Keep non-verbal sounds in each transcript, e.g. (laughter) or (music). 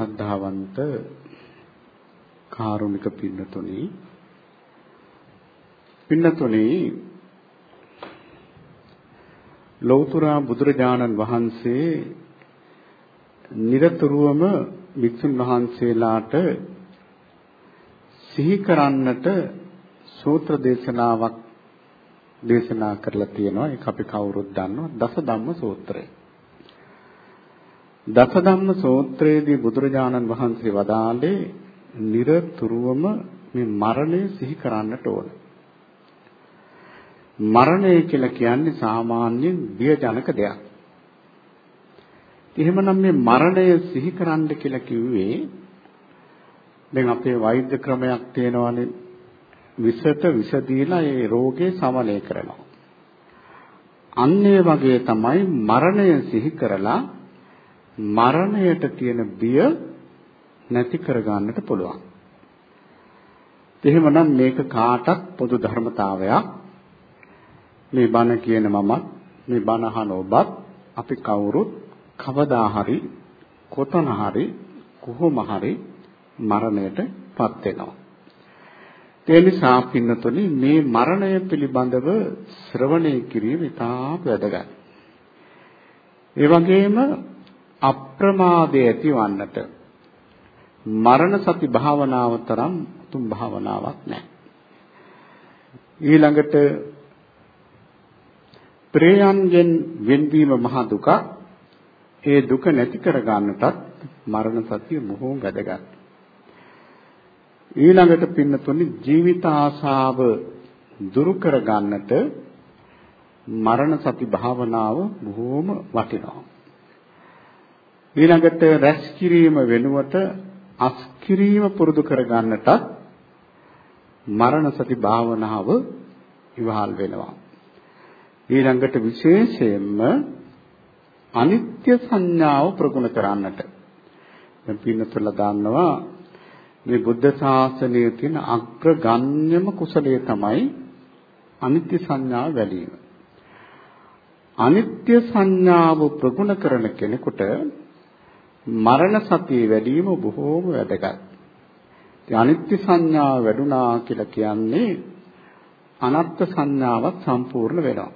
ශ්‍රද්ධාවන්ත කාරුණික පින්නතුනි. පින්නතුනි ලෞතර බුදුරජාණන් වහන්සේ নিরතුරුවම වික්ෂුන් වහන්සේලාට සිහි කරන්නට සූත්‍ර දේශනාවක් දේශනා කරලා තියෙනවා. ඒක අපි කවුරුත් දන්නවා. දස ධම්ම සූත්‍රය. දස ධම්ම සූත්‍රයේදී බුදුරජාණන් වහන්සේ වදාළේ নিরතුරුවම මේ මරණය සිහි කරන්නට ඕන. මරණය කියලා කියන්නේ සාමාන්‍යයෙන් බියජනක දෙයක්. එහෙමනම් මේ මරණය සිහි කරන්න කියලා කිව්වේ දැන් අපේ වෛද්‍ය ක්‍රමයක් තියෙනවානේ විසට විස දීලා ඒ රෝගේ සමනය කරනවා. අන්න ඒ වගේ තමයි මරණය සිහි කරලා මරණයට තියෙන බිය නැති කරගන්නට පුළුවන්. එහෙමනම් මේක කාටත් පොදු ධර්මතාවයක්. මේ බණ කියන මමත් මේ බණ අහන ඔබත් අපි කවුරුත් කවදා හරි කොතන හරි කොහොම හරි මරණයටපත් වෙනවා. ඒ නිසා පින්නතුනි මේ මරණය පිළිබඳව ශ්‍රවණය කිරීම ඉතා වැදගත්. ඒ වගේම අප්‍රමාදය ඇතිවන්නට මරණ සති භාවනාව තරම් උතුම් භාවනාවක් නැහැ. ඊළඟට ප්‍රේයන්ගෙන් වෙන්වීම මහ දුක. ඒ දුක නැති කර ගන්නටත් මරණ සතිය බොහෝ වැදගත්. ඊළඟට පින්නතුනි ජීවිත ආශාව දුරු කර ගන්නට මරණ සති භාවනාව බොහෝම වටිනවා. ඊළඟට රැස් කිරීම වෙනුවට අස් කිරීම පුරුදු කර ගන්නටත් මරණ සති භාවනාව ඉවහල් වෙනවා. ඊළඟට විශේෂයෙන්ම අනිත්‍ය සංඥාව ප්‍රගුණ කරන්නට. දැන් පින්නතුලා දන්නවා මේ බුද්ධ ශාසනයේ තියෙන අග්‍රගණ්‍යම කුසලයේ තමයි අනිත්‍ය සංඥාව වැඩි වීම. අනිත්‍ය සංඥාව ප්‍රගුණ කරන කෙනෙකුට මරණ සතිය වැඩි වීම බොහෝම වැදගත්. ඉතින් අනිත්‍ය සංඥාව වැඩුණා කියලා කියන්නේ අනත්ත් සංඥාවක් සම්පූර්ණ වෙනවා.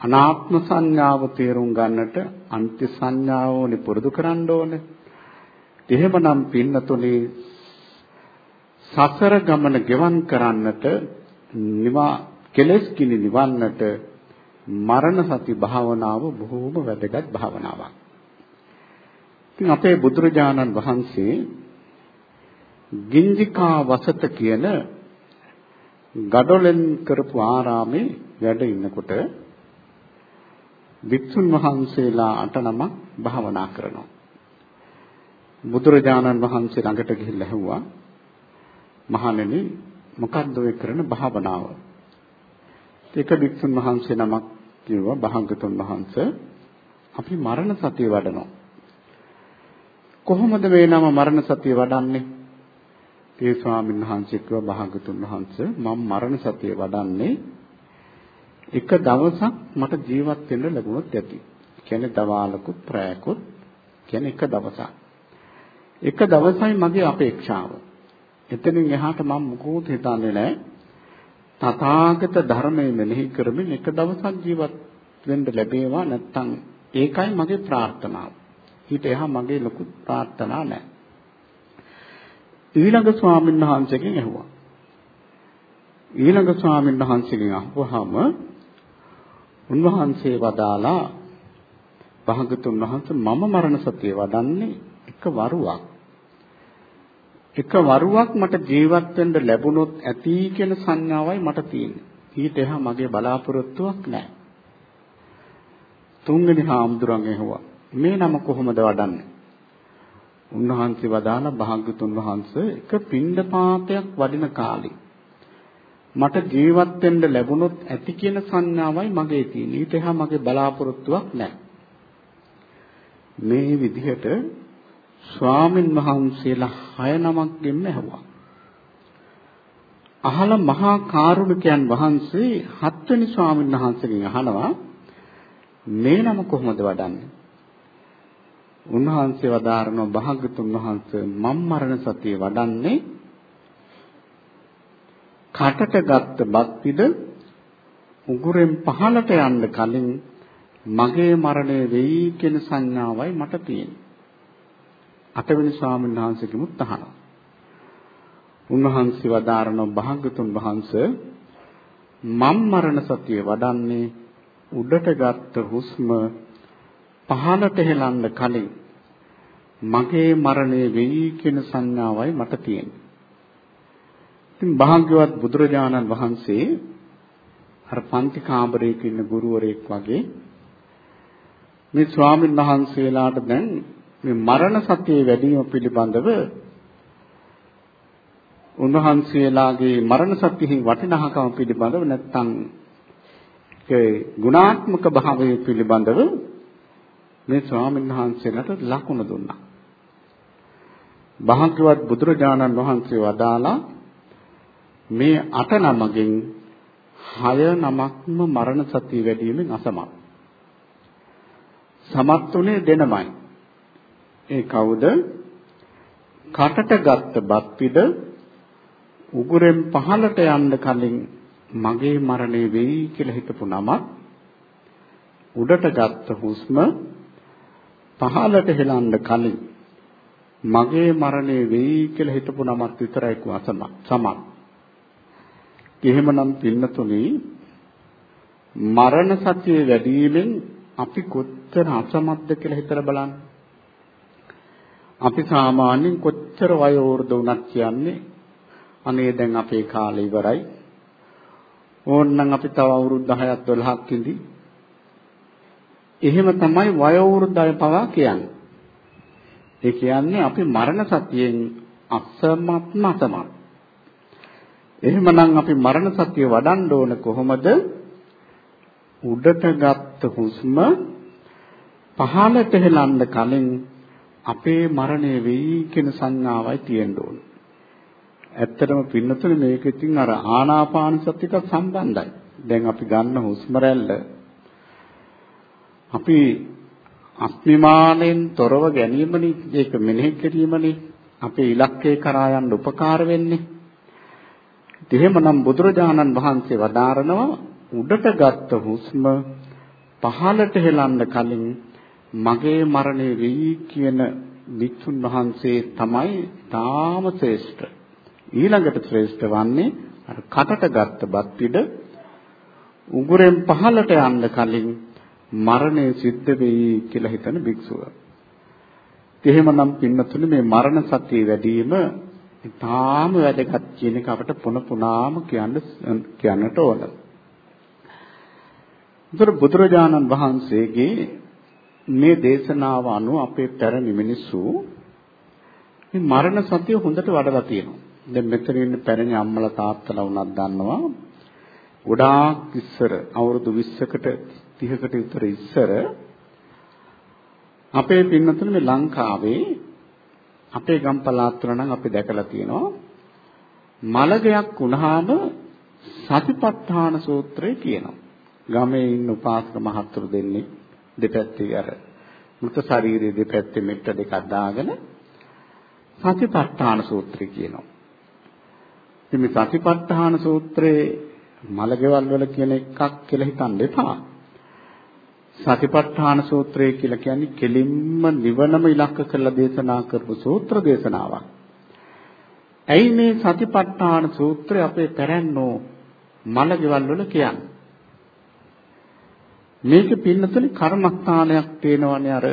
අනාත්ම සංඥාව තේරුම් ගන්නට අන්ත්‍ය සංඥාවෝනි පුරුදු කරන්න ඕනේ. එහෙමනම් පින්නතුනේ සසර ගමන ගෙවන් කරන්නට නිවා කෙලස් කිනි නිවන්නට මරණ සති භාවනාව බොහෝම වැදගත් භාවනාවක්. ඉතින් අපේ බුදුරජාණන් වහන්සේ ගින්ජිකා වසත කියන ගඩොලෙන් කරපු ආරාමේ වැඩ ඉන්නකොට වික්ෂුන් වහන්සේලා අට නමක් භාවනා කරනවා. බුදුරජාණන් වහන්සේ ළඟට ගිහිල්ලා ඇහුවා මහණෙනි මොකක්ද ඔය කරන භාවනාව? ඒක වික්ෂුන් වහන්සේ නමක් කිව්වා භාගතුන් වහන්සේ අපි මරණ සතිය වඩනවා. කොහොමද මේ නම මරණ සතිය වඩන්නේ? ඒ ස්වාමීන් වහන්සේ කිව්වා භාගතුන් වහන්සේ මම මරණ සතිය වඩන්නේ එක දවසක් මට ජීවත් වෙන්න ලැබුණොත් ඇති. කියන්නේ දවාලකුත් ප්‍රෑකුත් කියන්නේ එක දවසක්. එක දවසයි මගේ අපේක්ෂාව. එතනින් එහාට මම මොකෝත් හිතන්නේ නැහැ. තථාගත ධර්මයේ මෙනෙහි කරමින් එක දවසක් ජීවත් වෙන්න ලැබේවා නැත්නම් ඒකයි මගේ ප්‍රාර්ථනාව. ඊට එහා මගේ ලොකු ප්‍රාර්ථනා නැහැ. ඊළඟ ස්වාමීන් වහන්සේගෙන් ඇහුවා. ඊළඟ ස්වාමීන් වහන්සේගෙන් අහුවාම උන්වහන්සේ වදාලා භාගතුන් වහන්සේ මම මරණ සතිය වඩන්නේ එක වරුවක්. එක වරුවක් මට ජීවත් වෙන්න ලැබුණොත් ඇති කියන සංඥාවයි මට තියෙන්නේ. ඊට එහා මගේ බලාපොරොත්තුවක් නැහැ. තුන්වෙනි හාමුදුරන් ඇහුවා මේ නම කොහොමද වඩන්නේ? උන්වහන්සේ වදාන භාග්‍යතුන් වහන්සේ එක පින්ඩපාතයක් වඩින කාලේ මට ජීවත් වෙන්න ලැබුණොත් ඇති කියන සංඥාවයි මගේ තියෙන්නේ. ඊට එහා මගේ බලාපොරොත්තුවක් නැහැ. මේ විදිහට ස්වාමින් වහන්සේලා හය නමක් ගෙන්න ඇහුවා. අහල මහා කාරුණිකයන් වහන්සේ හත්වෙනි ස්වාමීන් වහන්සේගෙන් අහනවා මේ නම කොහොමද වඩන්නේ? උන්වහන්සේ වදාරන භාගතුන් වහන්සේ මම් මරණ සතිය වඩන්නේ කටට ගත්ත බත් පිට උගුරෙන් පහළට යන්න කලින් මගේ මරණය වෙයි කියන සංඥාවයි මට තියෙන්නේ. අටවෙනි ස්වාමීන් වහන්සේගෙමුත් අහනවා. උන්වහන්සේ වදාරන භාගතුන් වහන්සේ මම් මරණ සතිය වඩන්නේ උඩට ගත්ත හුස්ම පහළට හෙලන්න කලින් මගේ මරණය වෙයි කියන සංඥාවයි මට තියෙන්නේ. ඉතින් භාග්‍යවත් බුදුරජාණන් වහන්සේ අර පන්ති කාමරයක ඉන්න ගුරුවරයෙක් වගේ මේ ස්වාමීන් වහන්සේලාට දැන් මේ මරණ සතිය වැඩිම පිළිබඳව උන්වහන්සේලාගේ මරණ සතියෙහි වටිනාකම පිළිබඳව නැත්නම් ඒ ගුණාත්මක භාවය පිළිබඳව මේ ස්වාමීන් වහන්සේලාට ලකුණු දුන්නා. භාග්‍යවත් බුදුරජාණන් වහන්සේ වදාලා මේ අට නමකින් හය නමක්ම මරණ සතිය වැඩිවීමෙන් අසමත්. සමත් උනේ දෙනමයි. ඒ කවුද? කටට ගත්ත බත් පිට උගුරෙන් පහළට යන්න කලින් මගේ මරණය වෙයි කියලා හිතපු නමක් උඩට ගත්ත හුස්ම පහළට හෙලන්න කලින් මගේ මරණය වෙයි කියලා හිතපු නමක් විතරයි කුසම සමත්. එහෙමනම් පින්නතුනි මරණ සතිය වැඩිවීමෙන් අපි කොච්චර අසමත්ද කියලා හිතලා බලන්න. අපි සාමාන්‍යයෙන් කොච්චර වයෝවෘද්ධ වුණත් කියන්නේ අනේ දැන් අපේ කාලය ඉවරයි. ඕන්නම් අපි තව අවුරුදු 10ක් 12ක් ඉඳි. එහෙම තමයි වයෝවෘද්ධය පවා කියන්නේ. ඒ කියන්නේ අපි මරණ සතියෙන් අසමත්ම අසමත්. එහෙමනම් අපි මරණ සතිය වඩන්න ඕන කොහොමද? උඩට ගත්ත හුස්ම පහළට හෙලන්න කලින් අපේ මරණය වෙයි කියන සංඥාවයි තියෙන්න ඕන. ඇත්තටම පින්නතුනේ මේක ඉතින් අර ආනාපාන සතියට සම්බන්ධයි. දැන් අපි ගන්න හුස්ම රැල්ල අපි අස්මිමානෙන් තොරව ගැනීමනේ ඒක මෙනෙහි කිරීමනේ අපේ ඉලක්කය කරා යන්න උපකාර වෙන්නේ. එහෙමනම් බුදුරජාණන් වහන්සේ වදාරනවා උඩට ගත්ත හුස්ම පහළට හෙලන්න කලින් මගේ මරණය වෙයි කියන වික්ෂුන් වහන්සේ තමයි තාම ශ්‍රේෂ්ඨ. ඊළඟට ශ්‍රේෂ්ඨ වන්නේ අර කටට ගත්ත බත් පිට උගුරෙන් පහළට යන්න කලින් මරණය සිද්ධ වෙයි කියලා හිතන භික්ෂුව. එහෙමනම් පින්නතුනේ මේ මරණ සතිය වැඩි වීම ඉතාම වැදගත් කියන එක අපිට පුන පුනාම කියන්න කියන්නට ඕන. උතර බුදුරජාණන් වහන්සේගේ මේ දේශනාව අනුව අපේ පැරණි මිනිස්සු මේ මරණ සතිය හොඳට වඩලා තියෙනවා. දැන් මෙතන ඉන්න පැරණි අම්මලා තාත්තලා වුණත් දන්නවා. ගොඩාක් ඉස්සර අවුරුදු 20කට 30කට විතර ඉස්සර අපේ පින්නතුනේ මේ ලංකාවේ අපේ ගම් පළාත්වල නම් අපි දැකලා තියෙනවා මලගයක් වුණාම සතිපට්ඨාන සූත්‍රය කියනවා. ගමේ ඉන්න උපාසක මහත්තුරු දෙන්නේ දෙපැත්තේ අර මృత ශරීරයේ දෙපැත්තේ මෙට්ට දෙකක් දාගෙන සතිපට්ඨාන සූත්‍රය කියනවා. ඉතින් මේ සතිපට්ඨාන සූත්‍රයේ මලගෙවල් වල කියන එකක් කියලා හිතන්න එපා. සතිපට්ඨාන සූත්‍රය කියලා කියන්නේ කෙලින්ම නිවනම ඉලක්ක කරලා දේශනා කරපු සූත්‍ර දේශනාවක්. ඇයි මේ සතිපට්ඨාන සූත්‍රය අපේ පැරැන්නෝ මලගෙවල් වල කියන්නේ? මේක පින්නතුනේ කර්මස්ථානයක් තේනවනේ අර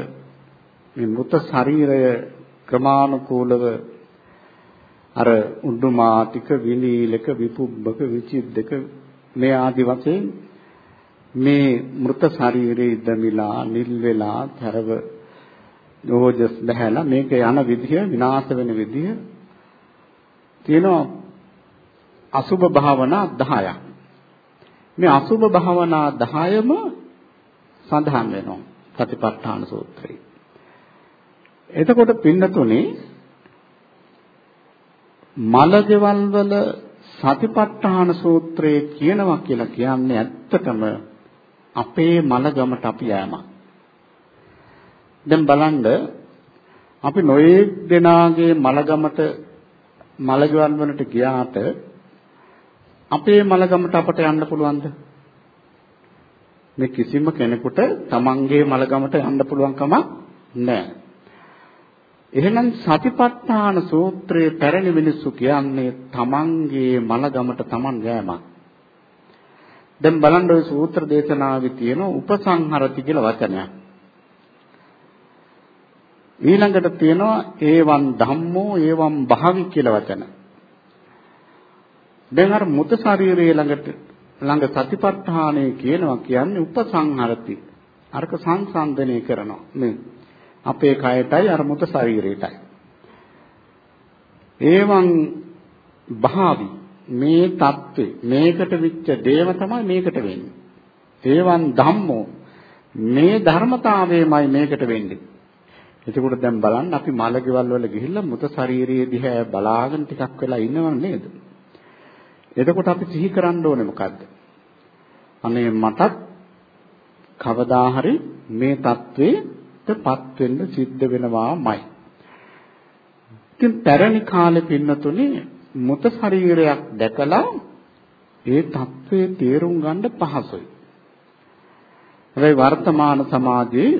මේ මృత ශරීරය ක්‍රමානුකූලව අර උඩුමාතික විනීලක විපුබ්බක විචිද්දක මේ ආදි වශයෙන් මේ මృత ශරීරයේ ඉදමිලා නිල් වෙලා තරව ඕජස් බහැලා මේක යන විදිය විනාශ වෙන විදිය තියෙනවා. අසුබ භාවනා 10ක් මේ අසුබ භාවනා 10ම සඳහන් වෙනවා. ප්‍රතිපත්තාන සූත්‍රයේ. එතකොට පින්නතුනේ මලගෙවල් වල සතිපට්ඨාන සූත්‍රයේ කියනවා කියලා කියන්නේ ඇත්තටම අපේ මලගමට අපි යෑමක්. දැන් බලන්න අපි නොයේක් දෙනාගේ මලගමට මලගවන් වලට ගියාට අපේ මලගමට අපට යන්න පුළුවන්ද? මේ කිසිම කෙනෙකුට තමන්ගේ මලගමට යන්න පුළුවන් කමක් නැහැ. එහෙනම් සතිපට්ඨාන සූත්‍රයේ පැරණි මිනිස්සු කියන්නේ තමන්ගේ මලගමට තමන් යෑමක්. දැන් බලන්න ওই සූත්‍ර දේශනාවේ තියෙන උපසංහරති කියලා වචනයක්. ඊළඟට තියෙනවා ඒවං ධම්මෝ ඒවං භාවි කියලා වචන. දැන් අර මුත ශරීරයේ ළඟට ළඟ සතිපට්ඨානය කියනවා කියන්නේ උපසංහරති. අරක සංසන්දනය කරනවා. මේ අපේ කයටයි අර මුත ශරීරයටයි. ඒවං භාවි මේ தત્ත්වය මේකට විච්ච දේව තමයි මේකට වෙන්නේ. ඒවන් ධම්මෝ මේ ධර්මතාවයමයි මේකට වෙන්නේ. එතකොට දැන් බලන්න අපි මලකෙවල් වල ගිහිල්ලා මුත ශාරීරියේ දිහා බලාගෙන ටිකක් වෙලා ඉන්නව නේද? එතකොට අපි සිහි කරන්න ඕනේ මොකද්ද? අනේ මටත් කවදා හරි මේ தത്വෙටපත් වෙන්න සිද්ධ වෙනවාමයි. ඉතින් පැරණි කාලේ පින්නතුනේ මුත ශරීරයක් දැකලා ඒ தત્ත්වයේ තේරුම් ගන්න පහසුයි. හැබැයි වර්තමාන සමාජයේ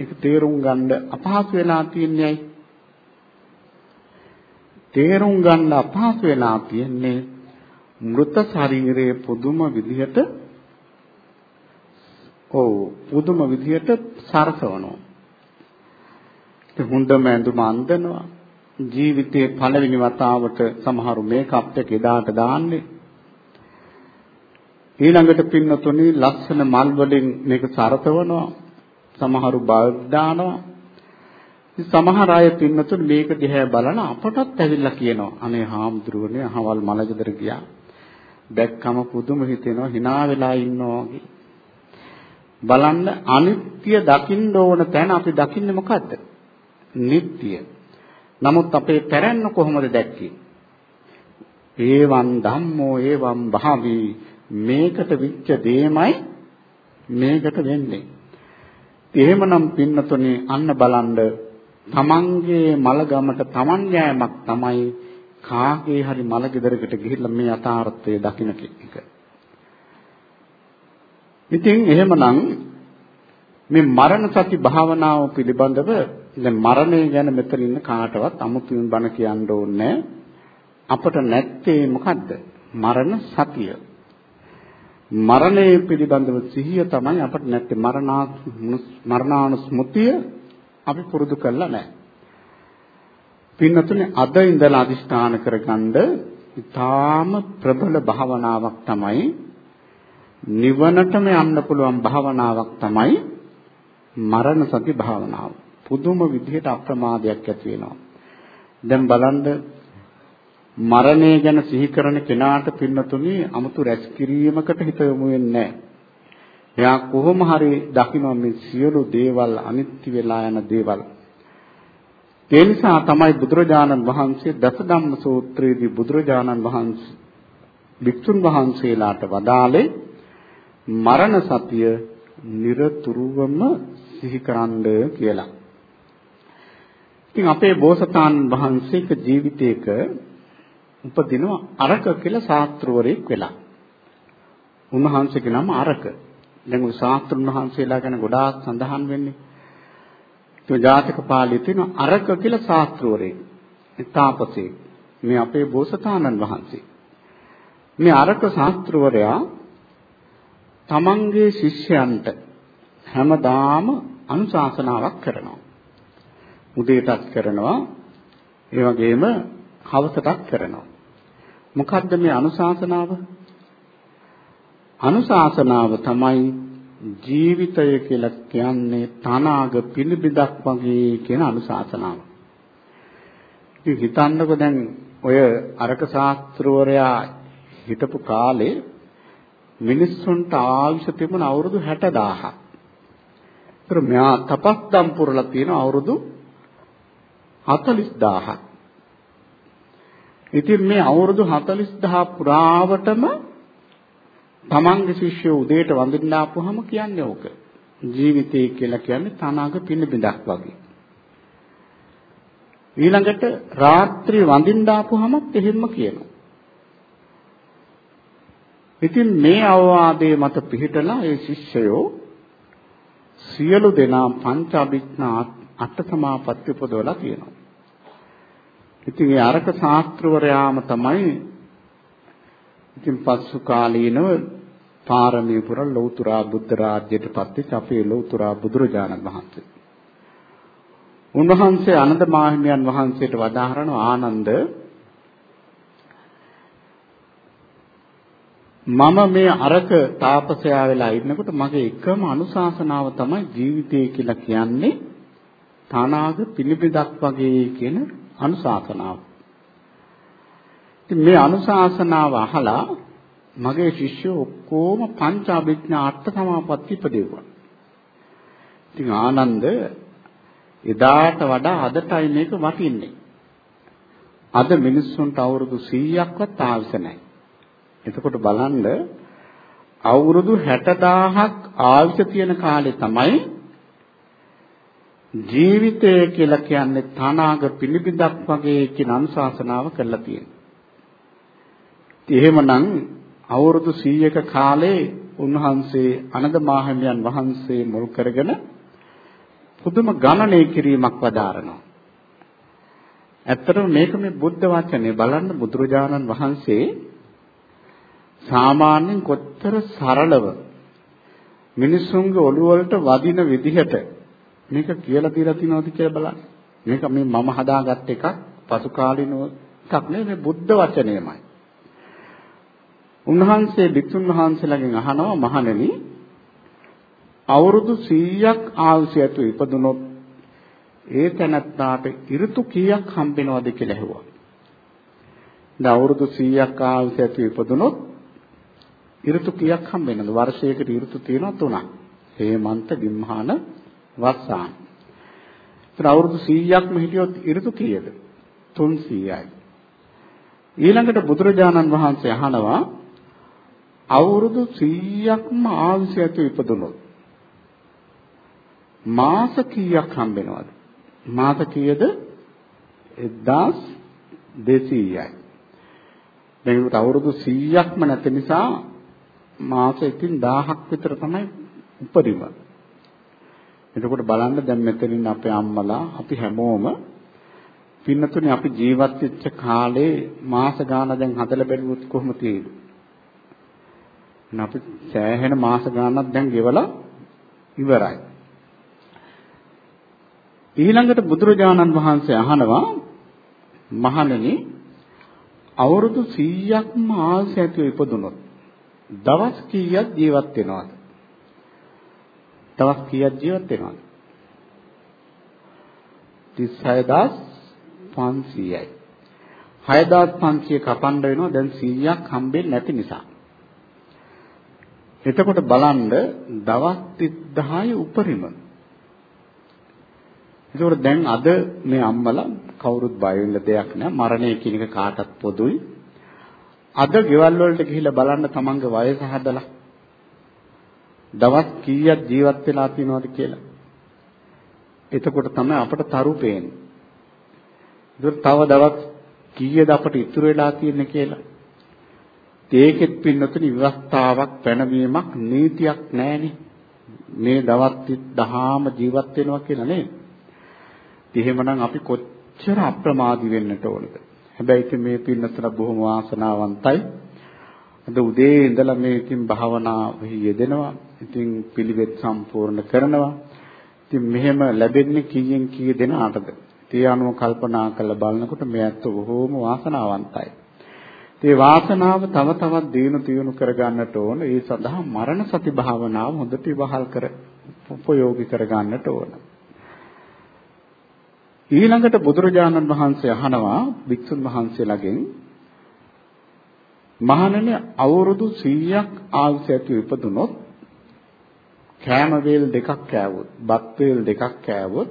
ඒක තේරුම් ගන්න අපහසු වෙලා තියන්නේ තේරුම් ගන්න අපහසු වෙලා තියන්නේ මృత ශරීරයේ පුදුම විදිහට ඔව් පුදුම විදිහට සරසවනවා. ඒ හොඳම ඇඳුම අඳිනවා. ජීවිතයේ පළවෙනි වතාවට සමහරු මේකප් එක එදාට දාන්නේ. ඊළඟට පින්නතුනි ලස්සන මල් වලින් මේක සරසවනවා. සමහරු බල්බ් දානවා. සමහර අය පින්නතුනි මේක දිහා බලන අපටත් ඇවිල්ලා කියනවා අනේ හාමුදුරුවනේ අහවල් මලගෙදර ගියා. දැක්කම පුදුම හිතෙනවා hina වෙලා ඉන්නවා වගේ. බලන්න අනිත්‍ය දකින්න ඕන තැන අපි දකින්නේ මොකද්ද? නිට්ටය. නමුත් අපේ පැරැන්න කොහොමද දැක්කේ? ඒවං ධම්මෝ ඒවං භාවි මේකට විච්ච දෙයමයි මේකට වෙන්නේ. එහෙමනම් පින්නතුනේ අන්න බලන්න තමන්ගේ මලගමට තමන් යෑමක් තමයි කාගේ හරි මල ගෙදරකට ගිහිල්ලා මේ යථාර්ථය දකින්න එක. ඉතින් එහෙමනම් මේ මරණ සති භාවනාව පිළිබඳව දැන් මරණය ගැන මෙතන ඉන්න කාටවත් අමුතුවෙන් බණ කියන්න ඕනේ අපට නැත්තේ මොකද්ද? මරණ සතිය. මරණය පිළිබඳව සිහිය තමයි අපට නැත්තේ මරණා මරණානුස්මෘතිය අපි පුරුදු කරලා නැහැ. පින්නතුනේ අද ඉඳලා අදිස්ථාන කරගන්න ඊටාම ප්‍රබල භාවනාවක් තමයි නිවනටම යන්න පුළුවන් භාවනාවක් තමයි මරණ සති භාවනාව. පුදුම විදිහට අප්‍රමාදයක් ඇති වෙනවා. දැන් බලන්න මරණය ගැන සිහි කරන කෙනාට පින්නතුණි 아무තු රැස් කිරීමකට හිත යොමු වෙන්නේ නැහැ. එයා කොහොම හරි දකිනවා මේ සියලු දේවල් අනිත්‍ය වෙලා යන දේවල්. ඒ නිසා තමයි බුදුරජාණන් වහන්සේ දසධම්ම සූත්‍රයේදී බුදුරජාණන් වහන්සේ වික්ෂුන් වහන්සේලාට වදාලේ මරණ සතිය নিরතුරුවම සිහි කරන්න කියලා. ඉතින් අපේ බෝසතාණන් වහන්සේක ජීවිතයක උපදින අරක කියලා ශාස්ත්‍රවරයෙක් වෙලා. උන්වහන්සේගේ නම අරක. දැන් ඔය ශාස්ත්‍රුන් වහන්සේලා ගැන ගොඩාක් සඳහන් වෙන්නේ. ඒ ජාතක පාළියේ තියෙන අරක කියලා ශාස්ත්‍රවරයෙක්. තාපසේ. මේ අපේ බෝසතාණන් වහන්සේ. මේ අරක ශාස්ත්‍රවරයා තමන්ගේ ශිෂ්‍යයන්ට හැමදාම අනුශාසනාවක් කරනවා. උදේටත් කරනවා ඒ වගේම හවසටත් කරනවා. මොකද්ද මේ අනුශාසනාව? අනුශාසනාව තමයි ජීවිතය කියලා කියන්නේ තනාග පිළිබිදක් වගේ කියන අනුශාසනාව. ඉතින් හිතන්නකො දැන් ඔය අරක ශාස්ත්‍රවරයා හිටපු කාලේ මිනිස්සුන්ට ආයුෂ තිබුණ අවුරුදු 60000ක්. ඒතර මෙයා තපස්දම් පුරලා තියෙන අවුරුදු 40000ක්. ඉතින් මේ අවුරුදු 40000 පුරාවටම තමන්ගේ ශිෂ්‍යෝ උදේට වඳින්න ආපුවම කියන්නේ ඕක. ජීවිතය කියලා කියන්නේ තනාග පින්න බිඳක් වගේ. ඊළඟට රාත්‍රී වඳින්න ආපුවමත් එහෙම්ම කියනවා. ඉතින් මේ අවවාදයේ මත පිහිටලා ඒ ශිෂ්‍යයෝ සියලු දෙනා පංච අභිඥා අට සමාපatti උපදවලා තියෙනවා. ඉතින් ඒ අරක ශාස්ත්‍රවරයාම තමයි ඉතින් පසු කාලීනව පාරමී පුර ලෞතුරා බුද්ධ රාජ්‍යයට පත්වෙච්ච අපේ ලෞතුරා බුදුරජාණන් වහන්සේ. උන්වහන්සේ ආනන්ද මාහිමියන් වහන්සේට වදාහරන ආනන්ද මම මේ අරක තාපසයා වෙලා ඉන්නකොට මගේ එකම අනුශාසනාව තමයි ජීවිතය කියලා කියන්නේ තනාග පිළිපිදක් වගේ කියන අනුශාසනාව. ඉතින් මේ අනුශාසනාව අහලා මගේ ශිෂ්‍යෝ ඔක්කොම පංච අභිඥා අට සමාපatti ඉපදෙව්වා. ඉතින් ආනන්ද එදාට වඩා අදටයි මේක වටින්නේ. අද මිනිස්සුන්ට අවුරුදු 100ක්වත් ආවිස නැහැ. එතකොට බලන්න අවුරුදු 60000ක් ආයුෂ තියෙන කාලේ තමයි ජීවිතය කියලා කියන්නේ තනාග පිළිබිඳක් වගේ කියන අනුශාසනාව කරලා තියෙනවා. එහෙමනම් අවුරුදු 100ක කාලේ උන්වහන්සේ අනද මාහිමියන් වහන්සේ මුල් කරගෙන පුදුම ගණනය කිරීමක් වදාරනවා. ඇත්තටම මේක මේ බුද්ධ වචනේ බලන්න බුදුරජාණන් වහන්සේ සාමාන්‍යයෙන් කොච්චර සරලව මිනිස්සුන්ගේ ඔළුව වලට වදින විදිහට මේක කියලා දීලා තිනවද කියලා බලන්න. මේක මේ මම හදාගත් එකක් පසු කාලින එකක් නෙවෙයි මේ බුද්ධ වචනයමයි. උන්වහන්සේ භික්ෂුන් වහන්සේලාගෙන් අහනවා මහණෙනි අවුරුදු 100ක් ආයුෂ ඇතු ඉපදුනොත් ඒ තැනත්තාට ඍතු කීයක් හම්බෙනවද කියලා ඇහුවා. දැන් අවුරුදු 100ක් ආයුෂ ඇතු ඉපදුනොත් ඍතු කීයක් හම්බ වෙනවද? වර්ෂයකට ඍතු තියෙනවා තුනක්. හේමන්ත, ගිම්හාන, වස්සාන. ඒතර අවුරුදු 100ක්ම හිටියොත් ඍතු කීයද? 300යි. ඊළඟට බුදුරජාණන් වහන්සේ අහනවා අවුරුදු 100ක්ම ආයුෂ ඇතුව ඉපදුනොත් මාස කීයක් හම්බ වෙනවද? මාස කීයද? 1200යි. දැන් අවුරුදු 100ක්ම නැති නිසා මාස ඉතින් 1000ක් විතර තමයි උපරිම. එතකොට බලන්න දැන් මෙතනින් අපේ අම්මලා අපි හැමෝම පින්නතුනේ අපි ජීවත් වෙච්ච කාලේ මාස ගාන දැන් හදලා බැලුවොත් කොහොම තියෙයිද? අපි සෑහෙන මාස ගානක් දැන් ගෙවලා ඉවරයි. ඊළඟට බුදුරජාණන් වහන්සේ අහනවා මහණෙනි අවුරුදු 100ක්ම ආයුෂ ඇතිව ඉපදුනොත් දවස් කීයක් ජීවත් වෙනවද? දවස් කීයක් ජීවත් වෙනවද? 36500යි. 6500 කපන්න වෙනවා දැන් 100ක් හම්බෙන්නේ නැති නිසා. එතකොට බලන්න දවස් 30000යි උපරිම. ඒකෝර දැන් අද මේ අම්මලා කවුරුත් බය වෙන්න දෙයක් නෑ මරණය කියන එක කාටත් පොදුයි. අද ගෙවල් වලට ගිහිල්ලා බලන්න තමන්ගේ වයස හදලා දවස් කීයක් ජීවත් වෙලා තියෙනවද කියලා. එතකොට තමයි අපට තරු පේන්නේ. ඒක තව දවස් කීයද අපට ඉතුරු වෙලා තියෙන්නේ කියලා. ඒකෙත් පින්නතුනි විවස්ථාවක් පැනවීමක් නීතියක් නැහෙනේ. මේ දවස් 10ම ජීවත් වෙනවා කියලා නේද? එහෙමනම් අපි කොච්චර අප්‍රමාදී වෙන්නට ඕනද? හැබැයි ඉතින් මේ පින්නතර බොහොම වාසනාවන්තයි. අද උදේ ඉඳලා මේ ඉතින් භාවනාවෙහි යෙදෙනවා. ඉතින් පිළිවෙත් සම්පූර්ණ කරනවා. ඉතින් මෙහෙම ලැබෙන්නේ කීයෙන් කී දෙනාටද? ඒ අනුව කල්පනා කරලා බලනකොට මේ ඇත්ත බොහොම වාසනාවන්තයි. ඒ වාසනාව තව තවත් දිනු තියුණු කරගන්නට ඕන. ඒ සඳහා මරණ සති භාවනාව හොඳට ඉවහල් කර උපයෝගී කරගන්නට ඕන. ඊළඟට බුදුරජාණන් වහන්සේ අහනවා වික්ෂුන් වහන්සේලාගෙන් මහණෙනි අවුරුදු 100ක් ආයුෂ ඇති ඉපදුනොත් කෑම වේල් දෙකක් කෑවොත් බත් වේල් දෙකක් කෑවොත්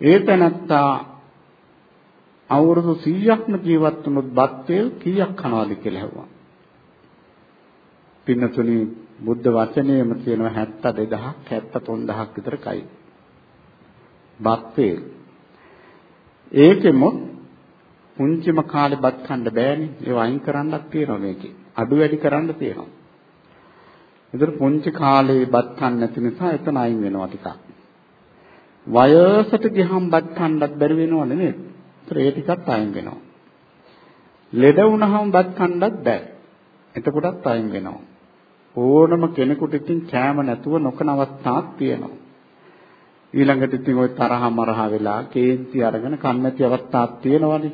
ඒ තැනත්තා අවුරුදු 100ක්ම ජීවත් වුණොත් බත් වේල් කීයක් කනවාද කියලා ඇහුවා. පින්නතුනි බුද්ධ වචනේම තියෙනවා 72000ක් 73000ක් විතර කයි. බත් වේල්. ඒකෙමුත් පුංචිම කාලේ බත් කන්න බෑනේ. ඒව අයින් කරන්නත් තියෙනවා මේකේ. අඩු වැඩි කරන්න තියෙනවා. ඒතර පුංචි කාලේ බත් කන්න නැති නිසා එතන අයින් වෙනවා ටිකක්. වයසට ගියහම බත් කන්නත් බැරි වෙනවනේ නේද? ඒතර ඒ ටිකත් අයින් වෙනවා. ලෙඩ වුණාම බත් කන්නත් බෑ. එතකොටත් අයින් වෙනවා. ඕනම කෙනෙකුට ඉතින් කෑම නැතුව නොකන අවස්ථාවක් තියෙනවා. ඊළඟට ඉතින් ওই තරහ මරහ වෙලා කේන්ති අරගෙන කන්න නැති අවස්ථාවක් තියෙනවනේ.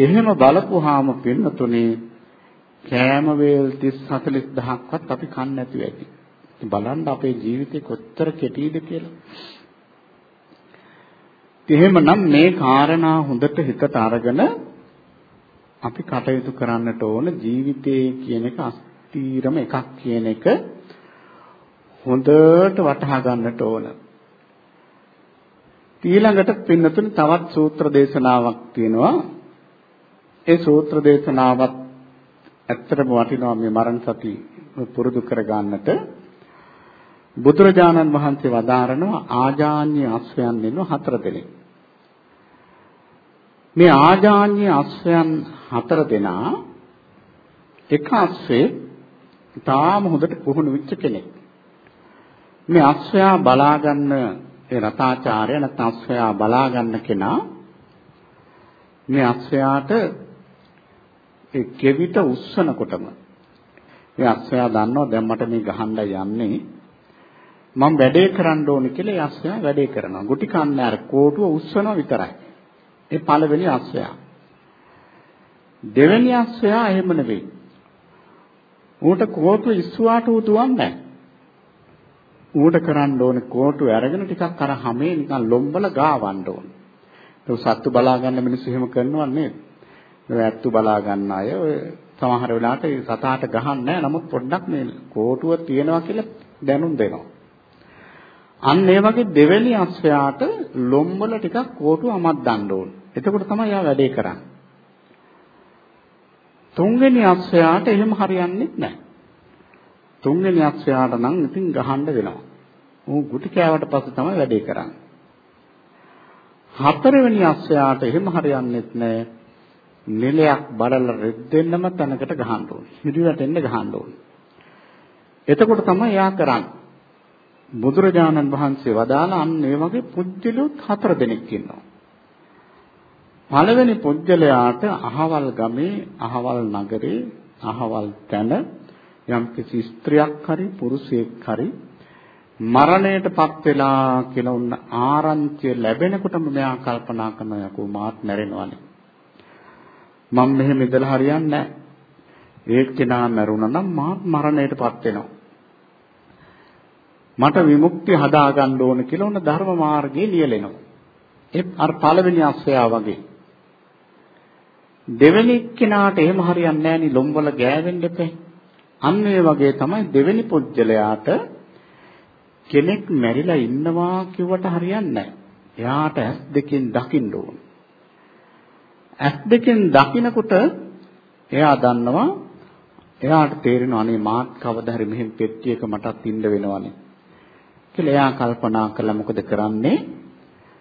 එහෙම බලපුවාම පින්නතුනේ කෑම වේල් 30 40000ක්වත් අපි කන්නේ නැතුව ඇති. බලන්න අපේ ජීවිතේ කොච්චර කෙටිද කියලා. එහෙමනම් මේ කාරණා හොඳට හිතට අරගෙන අපි කටයුතු කරන්නට ඕන ජීවිතේ කියන එක අස්තීරම එකක් කියන එක හොඳට වටහා ගන්නට ඕන. ඊළඟට පින්නතුනි තවත් සූත්‍ර දේශනාවක් තියෙනවා. ඒ සූත්‍ර දේශනාවත් ඇත්තටම වටිනවා මේ මරණ සති පුරුදු කර ගන්නට. බුදුරජාණන් වහන්සේ වදාරනවා ආජාන්‍ය අස්වැයන් වෙන හතර දෙනෙක්. මේ ආජාන්‍ය අස්වැයන් හතර දෙනා එක අස්වේ තාම හොඳට පුහුණු වෙච්ච කෙනෙක්. මේ අස්වැයා බලා ගන්න ඒ රතාචාර්ය නැත්නම් අස්වැයා බලා ගන්න කෙනා මේ අස්වැයාට ඒ කෙවිත උස්සනකොටම මේ අස්වැයා දන්නවා දැන් මට මේ ගහන්න යන්නේ මම වැඩේ කරන්න ඕනේ කියලා ඒ අස්වැයා වැඩේ කරනවා. ගුටි කන්න අර කෝටුව උස්සනවා විතරයි. ඒ පළවෙනි අස්වැයා. දෙවෙනි අස්වැයා එහෙම නෙවෙයි. ඌට කෝටුව ඉස්සුවාට ඌ දුවන්නේ ඌට කරන්න ඕනේ කෝටුව අරගෙන ටිකක් අර හැමේ නිකන් ලොම්බල ගාවන්න ඕනේ. ඒක සත්තු බලා ගන්න මිනිස්සු එහෙම කරනවා නේද? ඒ ඇත්තු බලා ගන්න අය ඔය සමහර වෙලාවට ඒ සතාට ගහන්නේ නැහැ. නමුත් පොඩ්ඩක් මේ කෝටුව තියෙනවා කියලා දැනුම් දෙනවා. අන්න ඒ වගේ දෙවෙනි අස්වැයාට ලොම්වල ටිකක් කෝටුව අමද්දන්න ඕන. එතකොට තමයි යා වැඩේ කරන්නේ. තුන්වෙනි අස්වැයාට එහෙම හරියන්නේ නැහැ. තුන්වෙනි අස්වැයාට නම් ඉතින් ගහන්න වෙනවා. ඌ ගුටි කෑවට පස්සේ තමයි වැඩේ කරන්නේ. හතරවෙනි අස්වැයාට එහෙම හරියන්නේ නැහැ. නිලයක් බලලා රෙද්දෙන්නම තැනකට ගහන්න ඕනේ. හිරිවැටෙන්න ගහන්න ඕනේ. එතකොට තමයි යා කරන්නේ. බුදුරජාණන් වහන්සේ වදාලා අන්න ඒ වගේ පුජ්‍යලුත් හතර දෙනෙක් ඉන්නවා. පළවෙනි පුජ්‍යලයාට අහවල් ගමේ, අහවල් නගරේ, අහවල් තැන යම් කිසි ස්ත්‍රියක් හරි පුරුෂයෙක් හරි මරණයටපත් වෙලා කියලා උන්න ආරංචිය ලැබෙනකොටම මෙයා කල්පනා කරන යකෝ මාත් මැරෙනවානේ. මම මෙහෙම ඉඳලා හරියන්නේ නැහැ. ඒ කෙනා මැරුණා නම් මාත් මරණයටපත් වෙනවා. මට විමුක්තිය හදා ගන්න ඕන කියලා උන ධර්ම මාර්ගයේ ලියලෙනවා. ඒ අර පළවෙනි අස්සයා වගේ. දෙවෙනි කෙනාට එහෙම හරියන්නේ නැහැ නි ලොම්වල ගෑවෙන්න එපේ. අන්න ඒ වගේ තමයි දෙවෙනි පුජ්‍යලයාට කෙනෙක් මැරිලා ඉන්නවා කිව්වට හරියන්නේ නැහැ. එයාට ඇස් දෙකෙන් දකින්න ඕන. ඇස් දෙකෙන් දකිනකොට එයා දන්නවා එයාට තේරෙනවා අනේ මාත් කවදා හරි මෙහෙම පෙට්ටියක මටත් ඉන්න වෙනවනේ. කියලා එයා කල්පනා කළා මොකද කරන්නේ?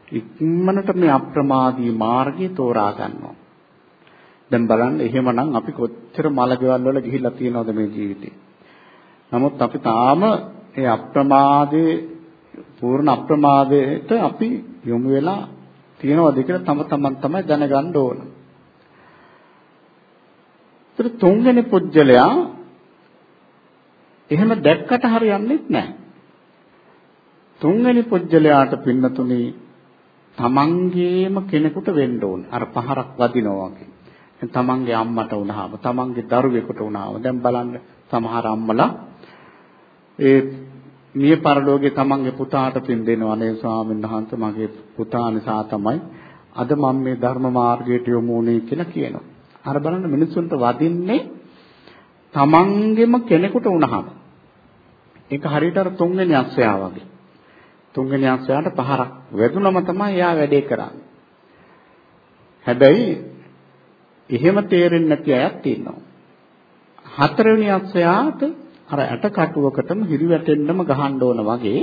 ඉක්මනට මේ අප්‍රමාදී මාර්ගය තෝරා ගන්නවා. දැන් බලන්න එහෙමනම් අපි කොච්චර මල ගෙවල් වල ගිහිල්ලා තියෙනවද මේ ජීවිතේ. නමුත් අපි තාම ඒ අප්‍රමාදේ පූර්ණ අප්‍රමාදයට අපි යොමු වෙලා තියෙනවද කියලා තම තමන් තමයි දැනගන්න ඕන. ඒතර තුන්වෙනි පුජ්‍යලයා එහෙම දැක්කට හරියන්නේ නැහැ. තුන්වෙනි පුජ්‍යලයාට පින්නතුනේ තමන්ගේම කෙනෙකුට වෙන්න ඕන. අර පහරක් වදිනවා වගේ. තමන්ගේ අම්මට වුණාම, තමන්ගේ දරුවෙකුට වුණාම දැන් බලන්න සමහර අම්මලා ඒ මිය පරලෝකේ තමන්ගේ පුතාට පින් දෙනවා නේ ස්වාමීන් වහන්සේ මගේ පුතා නිසා තමයි අද මම මේ ධර්ම මාර්ගයට යොමු වුනේ කියලා කියනවා. අර බලන්න මිනිස්සුන්ට වදින්නේ තමන්ගෙම කෙනෙකුට වුණාම. ඒක හරියට අර තුන්වෙනි අස්සයා වගේ. තුන්වෙනි අංශයට පහරක් වැදුනම තමයි එයා වැඩේ කරන්නේ. හැබැයි එහෙම තේරෙන්නේ නැති අයත් ඉන්නවා. හතරවෙනි අංශයට අර ඇට කටුවකටම හිරි වැටෙන්නම ගහන්න ඕන වගේ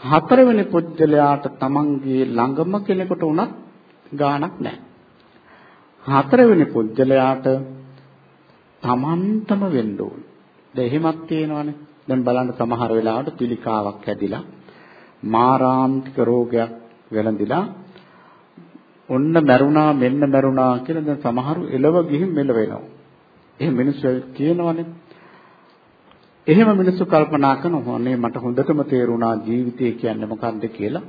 හතරවෙනි පුජ්‍යලයාට තමන්ගේ ළඟම කෙනෙකුට උනත් ගාණක් නැහැ. හතරවෙනි පුජ්‍යලයාට තමන්ටම වෙන්න ඕනේ. දැන් එහෙමත් තියෙනවනේ. දැන් බලන්න සමහර වෙලාවට පිළිකාවක් හැදිලා මාරාන්තික රෝගයක් වැළඳිලා ඔන්න මැරුණා මෙන්න මැරුණා කියලා දැන් සමහරු එළව ගිහින් මෙල වෙනවා. එහෙම මිනිස්සු කියනවනේ. එහෙම මිනිස්සු කල්පනා කරනවා නේ මට හොඳටම තේරුණා ජීවිතය කියන්නේ මොකක්ද කියලා.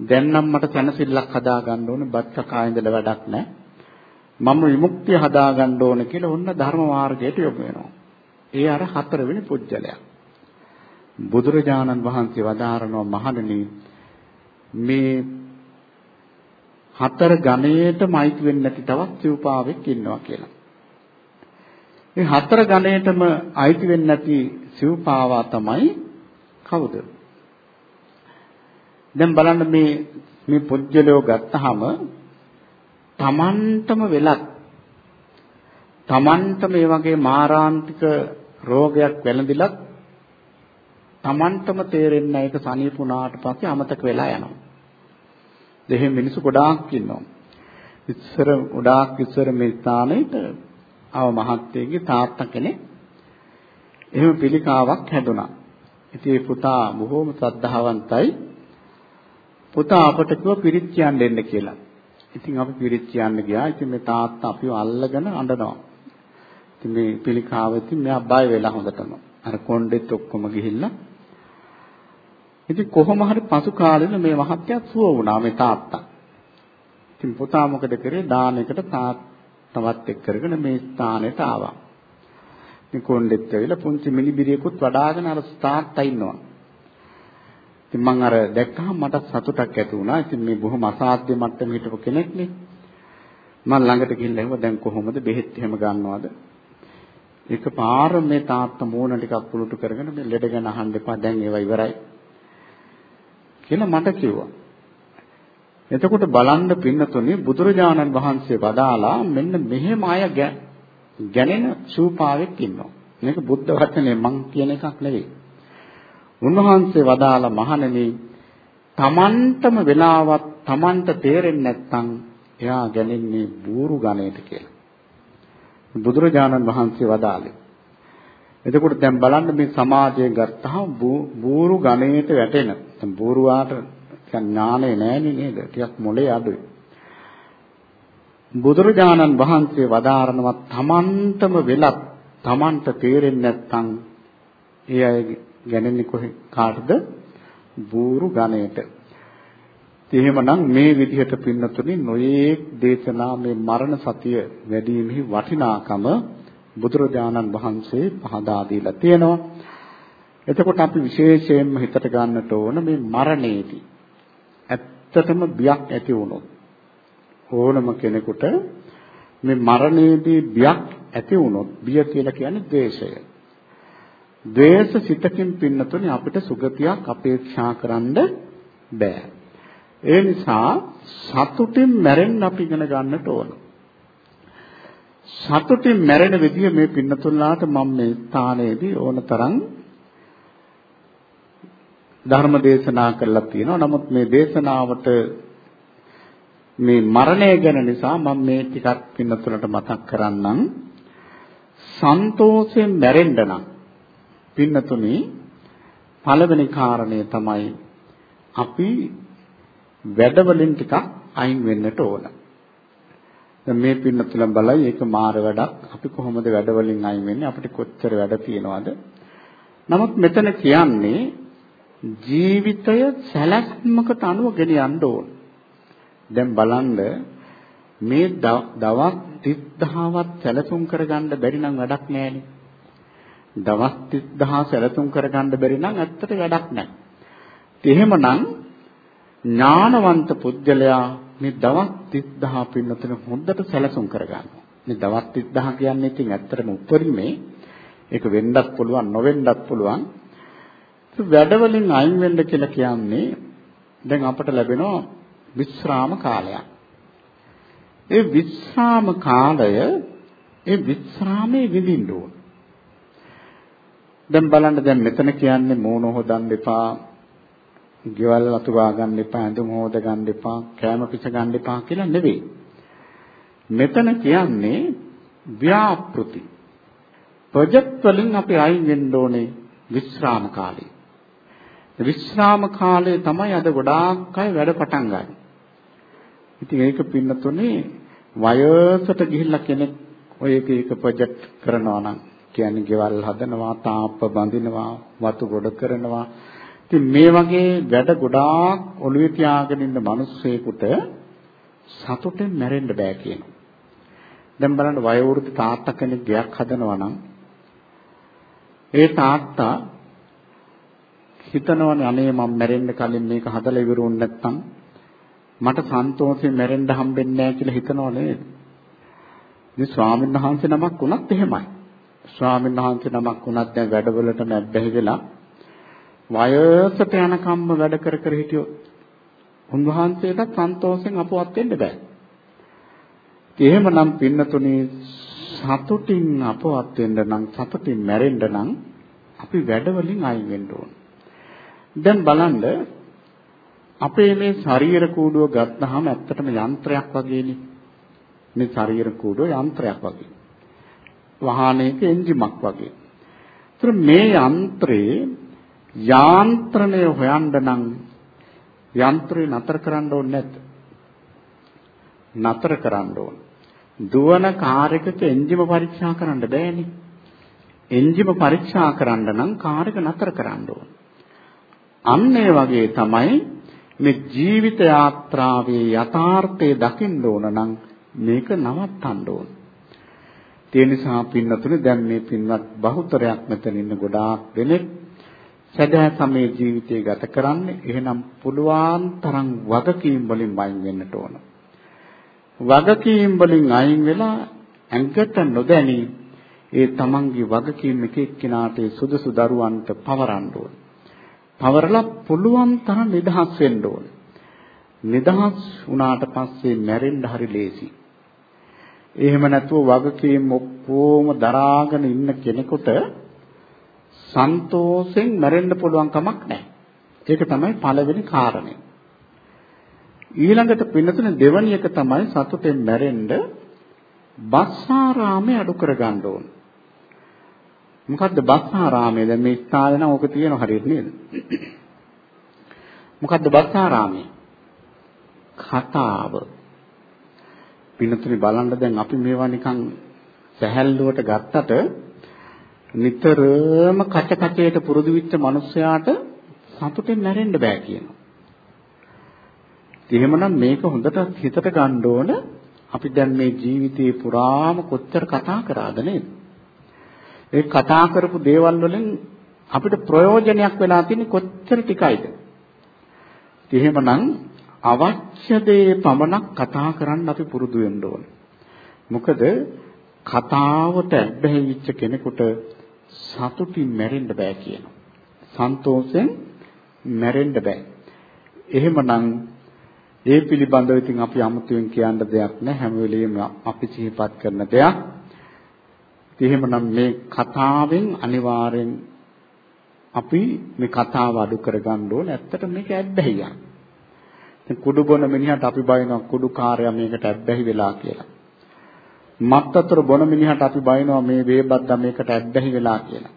දැන් නම් මට සැනසෙල්ලක් හදාගන්න ඕනේ බත් කකා ඉඳලා වැඩක් නැහැ. මම විමුක්තිය හදාගන්න ඕනේ කියලා ඔන්න ධර්ම මාර්ගයට යොමු වෙනවා. ඒ අර හතරවෙනි පුජ්‍යලයක්. බුදුරජාණන් වහන්සේ වදාරනවා මහණෙනි මේ හතර ගණේටම අයිති වෙන්නේ නැති තවත් සිව්පාවෙක් ඉන්නවා කියලා. මේ හතර ගණේටම අයිති වෙන්නේ නැති සිව්පාවා තමයි කවුද? දැන් බලන්න මේ මේ පුජ්‍යලෝ ගත්තාම තමන්ටම වෙලක් තමන්ට මේ වගේ මාරාන්තික රෝගයක් වැළඳිලත් තමන්ටම තේරෙන්නේ ඒක සනීපුණාට පස්සේ අමතක වෙලා යනවා. දෙහෙම මිනිස්සු ගොඩාක් ඉන්නවා. ඉස්සර ගොඩාක් ඉස්සර මේ ස්ථානෙට ආව මහත්තයෙක්ගේ තාත්තා කෙනෙක් එහෙම පිළිකාවක් හැදුනා. ඉතින් ඒ පුතා බොහෝම ශ්‍රද්ධාවන්තයි. පුතා අපට කිව්ව පිරිත් කියන්න දෙන්න කියලා. ඉතින් අපි පිරිත් කියන්න ගියා. ඉතින් මේ තාත්තා අපිව අල්ලගෙන අඬනවා. ඉතින් මේ පිළිකාව ඉතින් මෙයා බය වෙලා හොඳටම. අර කොණ්ඩෙත් ඔක්කොම ගිහිල්ලා ඉතින් කොහොම හරි පසු කාලෙල මේ මහත්තයා සුව වුණා මේ තාත්තා. ඉතින් පුතා මොකද කරේ දානයකට තාත්තවත් එක්ක කරගෙන මේ ස්ථානෙට ආවා. ඉතින් කොණ්ඩෙත් ඇවිල්ලා පුංචි මිනිබිරියකුත් වඩාගෙන අර තාත්තා ඉන්නවා. ඉතින් මං අර දැක්කහම මට සතුටක් ඇති වුණා. ඉතින් මේ බොහොම අසාධ්‍ය මට්ටමේ හිටපු කෙනෙක්නේ. මම ළඟට ගිහිල්ලා ඇහුවා දැන් කොහොමද බෙහෙත් එහෙම ගන්නවද? එකපාර මේ තාත්තා මූණ ටිකක් පුලුටු කරගෙන මේ ලෙඩ ගැන අහන්න එපා දැන් ඒවා ඉවරයි. කියලා මට කිව්වා. එතකොට බලන්න පින්නතුනේ බුදුරජාණන් වහන්සේ වදාලා මෙන්න මෙහෙම අය ගැනෙන සූපාවෙක් ඉන්නවා. මේක බුද්ධ වචනේ මං කියන එකක් නෙවෙයි. උන්වහන්සේ වදාලා මහණෙනි තමන්ටම වෙලාවත් තමන්ට තේරෙන්නේ නැත්නම් එයා ගැනෙන්නේ බూరు ගණයට කියලා. බුදුරජාණන් වහන්සේ වදාළේ. එතකොට දැන් බලන්න මේ සමාජය ගත්තාම බూరు ගණයට වැටෙන. දැන් බూరుවාට ඥානෙ නෑනේ නේද? ටිකක් මොලේ අඩුයි. බුදුරජාණන් වහන්සේ වදාරනවා තමන්ටම වෙලත් තමන්ට තේරෙන්නේ නැත්නම් ඒ අය ගැනෙන්නේ කොහේ කාටද? බూరు ගණයට. එහෙමනම් මේ විදිහට පින්නතුනි නොයේක් දේශනා මේ මරණ සතිය වැඩිමෙහි වටිනාකම බුදුරජාණන් වහන්සේ පහදා දීලා තියෙනවා. එතකොට අපි විශේෂයෙන්ම හිතට ගන්නට ඕන මේ මරණයේදී ඇත්තටම බියක් ඇති වුණොත් ඕනම කෙනෙකුට මේ මරණයේදී බියක් ඇති වුණොත් බිය කියලා කියන්නේ ද්වේෂය. ද්වේෂ සිතකින් පින්නතුනේ අපිට සුගතියක් අපේක්ෂා කරන්න බෑ. ඒ නිසා සතුටින් මැරෙන්න අපි ඉගෙන ගන්නට ඕන. සතුටින් මැරෙන විදිය මේ පින්නතුල්ලාට මම මේ ස්ථානයේදී ඕනතරම් ධර්ම දේශනා කරලා තියෙනවා. නමුත් මේ දේශනාවට මේ මරණය ගැන නිසා මම මේ ටිකක් පින්නතුලට මතක් කරන්නම්. සන්තෝෂයෙන් මැරෙන්න නම් පින්නතුනි පළවෙනි කාරණය තමයි අපි වැඩවලින් ටිකක් අයින් වෙන්නට ඕන. දැන් මේ පින්නතුල බලයි ඒක මාර වැඩක්. අපි කොහොමද වැඩවලින් අයින් වෙන්නේ? අපිට කොච්චර වැඩ තියෙනවද? නමුත් මෙතන කියන්නේ ජීවිතය සැලැස්මකට අනුව ගෙනියන්න ඕන. දැන් බලන්න මේ දවස් 30000වත් සැලසුම් කරගන්න බැරි නම් වැඩක් නෑනේ. දවස් 30000 සැලසුම් කරගන්න බැරි නම් ඇත්තට වැඩක් නෑ. එහෙමනම් ඥානවන්ත පුද්ගලයා මේ දවස් 30000 පින්නතන හොඳට සැලසුම් කරගන්නවා. මේ දවස් 30000 කියන්නේ ඉතින් ඇත්තටම උපරිමේ ඒක වෙන්නත් පුළුවන් නොවෙන්නත් පුළුවන්. වැඩවලින් අයින් වෙන්න කියලා කියන්නේ දැන් අපට ලැබෙනවා විශ්‍රාම කාලයක්. ඒ විශ්‍රාම කාලය ඒ විශ්‍රාමයේ විඳින්න ඕන. දැන් බලන්න දැන් මෙතන කියන්නේ මූණ හොදන්න එපා ගෙවල් අතුවා ගන්න එපා, ඇඳුම් හොද ගන්න එපා, කෑම පිස ගන්න එපා කියලා නෙවෙයි. මෙතන කියන්නේ ව්‍යාපෘති. ප්‍රොජෙක්ට් වලින් අපි අයින් වෙන්න ඕනේ විශ්‍රාම කාලේ. විශ්‍රාම කාලේ තමයි අද ගොඩාක් අය වැඩ පටන් ගන්නේ. ඉතින් ඒක පින්නතුනේ වයසට ගිහිල්ලා කෙනෙක් ඔය එක එක ප්‍රොජෙක්ට් කරනවා නම් කියන්නේ ගෙවල් හදනවා, තාප්ප බඳිනවා, වතු ගොඩ කරනවා. ඉතින් මේ වගේ වැඩ ගොඩාක් ඔළුවේ තියාගෙන ඉන්න මිනිස්සෙකුට සතුටෙන් මැරෙන්න බෑ කියනවා. දැන් බලන්න වයෝවෘද්ධ තාත්තා කෙනෙක් ගෙයක් හදනවා නම් ඒ තාත්තා හිතනවනේ අනේ මම මැරෙන්න කලින් මේක හදලා ඉවරුන් නැත්තම් මට සන්තෝෂයෙන් මැරෙන්න හම්බෙන්නේ නැහැ කියලා හිතනව නේද? මේ ස්වාමීන් වහන්සේ නමක් වුණත් එහෙමයි. ස්වාමීන් වහන්සේ නමක් වුණත් දැන් වැඩවලට නැබ්බැහි වෙලා වයසට යනකම්ම වැඩ කර කර හිටියොත් උන්වහන්සේට සන්තෝෂෙන් අපවත් වෙන්න බෑ. එහෙමනම් පින්නතුනේ සතුටින් අපවත් වෙන්න නම් සතුටින් මැරෙන්න නම් අපි වැඩවලින් අයින් වෙන්න ඕන. දැන් බලන්න අපේ මේ ශරීර කූඩුව ගත්තාම ඇත්තටම යන්ත්‍රයක් වගේනේ. මේ ශරීර කූඩුව යන්ත්‍රයක් වගේ. වාහනයක එන්ජිමක් වගේ. ඒතර මේ යන්ත්‍රේ යාන්ත්‍රණය හොයන්න නම් යන්ත්‍රය නතර කරන්න ඕනේ නැද්ද? නතර කරන්න ඕන. දුවන කාර් එකක එන්ජිම පරීක්ෂා කරන්න බෑනේ. එන්ජිම පරීක්ෂා කරන්න නම් කාර් එක නතර කරන්න ඕන. අන්න ඒ වගේ තමයි මේ ජීවිත යාත්‍රාවේ යථාර්ථය දකින්න ඕන නම් මේක නවත්තන්න ඕන. ඒ නිසා පින්නතුනේ දැන් මේ පින්වත් බහුතරයක් මෙතන ඉන්න ගොඩාක් දෙනෙක් සදා සමේ ජීවිතය ගත කරන්නේ එහෙනම් පුළුවන් තරම් වගකීම් වලින් වයින් වෙන්නට ඕන. වගකීම් වලින් අයින් වෙලා ඇඟට නොදැනී ඒ තමන්ගේ වගකීම් එක එක්කිනාට සුදුසු දරුවන්ට පවරන්න ඕන. පවරලා පුළුවන් තරම් නිදහස් වෙන්න ඕන. නිදහස් වුණාට පස්සේ මැරෙන්න හරි ලේසි. එහෙම නැතුව වගකීම් ඔක්කොම දරාගෙන ඉන්න කෙනෙකුට සන්තෝෂෙන් මැරෙන්න පුළුවන් කමක් නැහැ. ඒක තමයි පළවෙනි කාරණය. ඊළඟට පින්නතුනේ දෙවැනි එක තමයි සතුටෙන් මැරෙන්න බස්සාරාමේ අඩු කරගන්න ඕන. මොකද්ද බස්සාරාමේ? දැන් මේ ස්ථානේ නම් ඕක තියෙන හරියට නේද? මොකද්ද බස්සාරාමේ? කතාව. පින්නතුනේ බලන්න දැන් අපි මේවා නිකන් සැහැල්ලුවට ගත්තට නිතරම කච කචයට පුරුදු වෙච්ච මිනිස්සයාට සතුටෙන් නැරෙන්න බෑ කියනවා. එහෙමනම් මේක හොඳට හිතට ගන්න ඕන අපි දැන් මේ ජීවිතේ පුරාම කොච්චර කතා කරාද නේද? ඒ කතා කරපු දේවල් වලින් අපිට ප්‍රයෝජනයක් වෙලා තියෙන්නේ කොච්චර ටිකයිද? එහෙමනම් අවශ්‍ය දේ පමණක් කතා කරන්න අපි පුරුදු වෙන්න ඕන. මොකද කතාවට ඇබ්බැහි වෙච්ච කෙනෙකුට සතුටින් මැරෙන්න බෑ කියනවා. සන්තෝෂෙන් මැරෙන්න බෑ. එහෙමනම් ඒ පිළිබඳව ඉතින් අපි අමුතුවෙන් කියන්න දෙයක් නැහැ හැම වෙලෙම අපි සිහිපත් කරන දෙයක්. එහෙමනම් මේ කතාවෙන් අනිවාර්යෙන් අපි මේ කතාව අඩු කරගන්න ඕනේ. ඇත්තට මේක ඇබ්බැහියක්. දැන් කුඩු බොන මිනිහට අපි බයිනවා කුඩු කාර්යය මේකට ඇබ්බැහි වෙලා කියලා. මත්තතර බොන මිනිහට අපි බයිනවා මේ වේබද්දා මේකට ඇබ්බැහි වෙලා කියලා.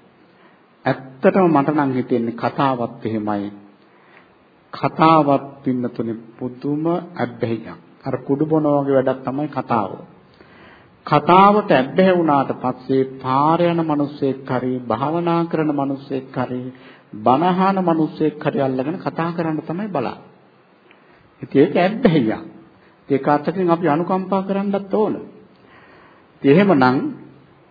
ඇත්තටම මට නම් හිතෙන්නේ කතාවත් එහෙමයි. කතාවත් පින්නතුනේ පුදුම ඇබ්බැහියක්. අර කුඩු බොන වගේ වැඩක් තමයි කතාව. කතාවට ඇබ්බැහි වුණාට පස්සේ පාර යන මිනිස්සෙක් හරි භාවනා කරන මිනිස්සෙක් හරි බනහන මිනිස්සෙක් හරි අල්ලගෙන කතා කරන්න තමයි බලන්නේ. ඉතින් ඒක ඇබ්බැහියක්. ඒක අතකින් අපි අනුකම්පා කරන්නත් ඕන. එහෙමනම්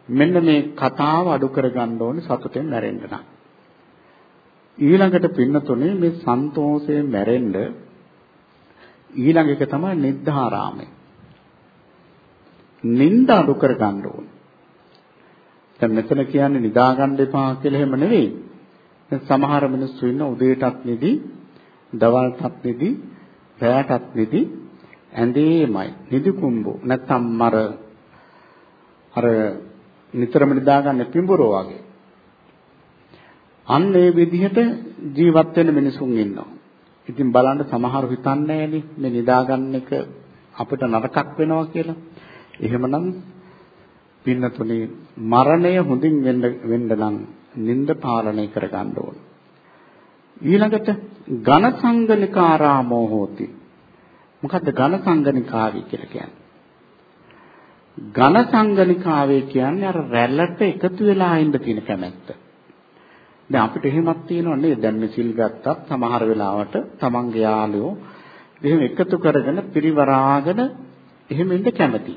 මෙන්න මේ කතාව අඩු කරගන්න ඕනේ සතුටෙන් මැරෙන්න නම්. ඊළඟට පින්නතුනේ මේ සන්තෝෂයෙන් මැරෙන්න ඊළඟ එක තමයි නිද්ධාරාමය. නිନ୍ଦ අඩු කරගන්න ඕනේ. දැන් මෙතන කියන්නේ නිදා ගන්න එපා කියලා එහෙම නෙවෙයි. දැන් සමහර මිනිස්සු ඉන්න උදේටත් නිදි, දවල්ටත් නිදි, රැයටත් නිදි, ඇඳේමයි. නිදි කුඹු නැත්තම් මර අර නිතරම නිදාගන්න පිඹුරෝ වගේ. අන්න ඒ විදිහට ජීවත් වෙන මිනිසුන් ඉන්නවා. ඉතින් බලන්න සමහරු හිතන්නේ මේ නිදාගන්න එක අපිට නරකක් වෙනවා කියලා. එහෙමනම් පින්නතුනේ මරණය හොඳින් වෙන්න වෙන්න නම් නිନ୍ଦ පාලනය කරගන්න ඕන. ඊළඟට ඝන සංගනිකාරාමෝ හෝති. මොකද්ද ඝන සංගනිකාවි කියලා කියන්නේ? ඝන සංගනිකාවේ කියන්නේ අර රැල්ලට එකතු වෙලා ඉන්න තියෙන කැමැත්ත. දැන් අපිට එහෙමත් තියෙනව නේද? දැන් මේ සිල් ගත්තත් සමහර වෙලාවට තමන්ගේ යාළුවෝ එහෙම එකතු කරගෙන පිරිවරාගෙන එහෙම ඉන්න කැමති.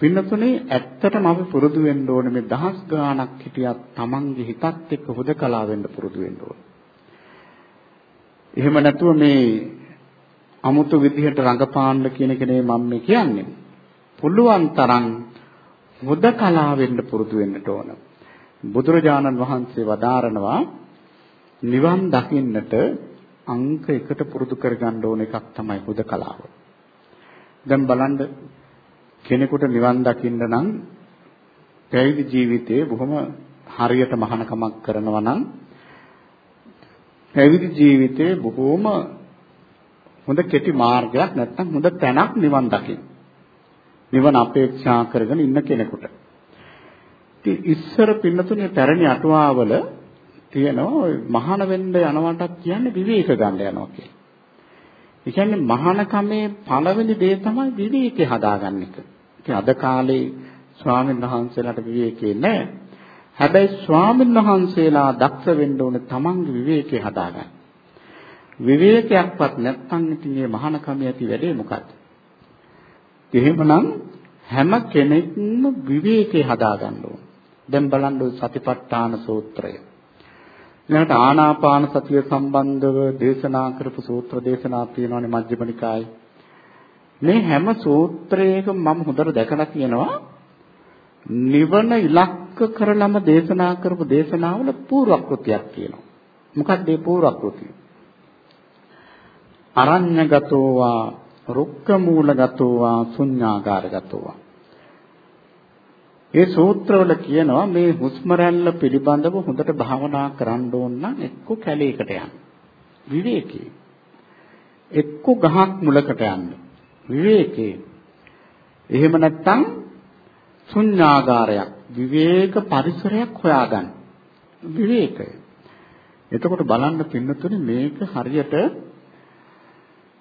පින්නතුනේ ඇත්තටම අපි පුරුදු වෙන්න ඕනේ මේ දහස් ගාණක් හිටියත් තමන්ගේ හිතත් එක්ක හුදකලා වෙන්න පුරුදු වෙන්න ඕනේ. එහෙම නැතුව මේ අමුතු විදිහට රඟපාන්න කියන එක නෙමෙයි මම මේ කියන්නේ. පුළුවන් තරම් හුදකලා වෙන්න පුරුදු වෙන්නට ඕන. බුදුරජාණන් වහන්සේ වදාරනවා නිවන් දකින්නට අංක එකට පුරුදු කරගන්න ඕන එකක් තමයි හුදකලාව. දැන් බලන්න කෙනෙකුට නිවන් දකින්න නම් පැවිදි ජීවිතයේ බොහොම හරියට මහානකමක් කරනවා නම් පැවිදි ජීවිතයේ බොහොම හොඳ කෙටි මාර්ගයක් නැත්නම් හොඳ තැනක් නිවන් දකින්න. නිවන අපේක්ෂා කරගෙන ඉන්න කෙනෙකුට. ඉතින් ඉස්සර පින්නතුනේ පැරණි අටුවාවල තියෙනවා ඔය මහාන වෙන්න යනවටත් කියන්නේ විවේක ගන්න යනවා කියලා. ඒ කියන්නේ මහානකමේ පළවෙනි දේ තමයි විවේකේ හදාගන්න එක. ඉතින් අද කාලේ ස්වාමීන් වහන්සේලාට විවේකේ නැහැ. හැබැයි ස්වාමීන් වහන්සේලා දක්ෂ වෙන්න ඕනේ තමන්ගේ විවේකේ හදාගන්න. විවේකයක්වත් නැත්නම් ඉතින් මේ මහානකම ඇති වැඩේ මොකද්ද? එහෙමනම් හැම කෙනෙක්ම විවේකේ හදාගන්න ඕන. දැන් බලන්න සතිපට්ඨාන සූත්‍රය. ඊළඟට ආනාපාන සතිය සම්බන්ධව දේශනා කරපු සූත්‍ර දේශනා තියෙනවානේ මජ්ක්‍ධිම නිකායේ. මේ හැම සූත්‍රයකම මම හොඳට දැකලා තියෙනවා නිවන ඉලක්ක කරලම දේශනා කරපු දේශනාවල පූර්වක්‍ෘතියක් තියෙනවා. මොකක්ද මේ පූර්වක්‍ෘතිය? අරඤ්‍යගතෝවා රුක්කමූලගතෝවා ශුඤ්ඤාගාරගතෝවා ඒ සූත්‍රවල කියනවා මේ හුස්ම රැල්ල පිළිබඳව හොඳට භාවනා කරන්න ඕන නම් එක්ක කැලේකට යන්න. විවේකී. එක්ක ගහක් මුලකට යන්න. විවේකී. එහෙම නැත්නම් ශුන්‍යාගාරයක් විවේක පරිසරයක් හොයාගන්න. විවේකය. එතකොට බලන්න පින්නතුනේ මේක හරියට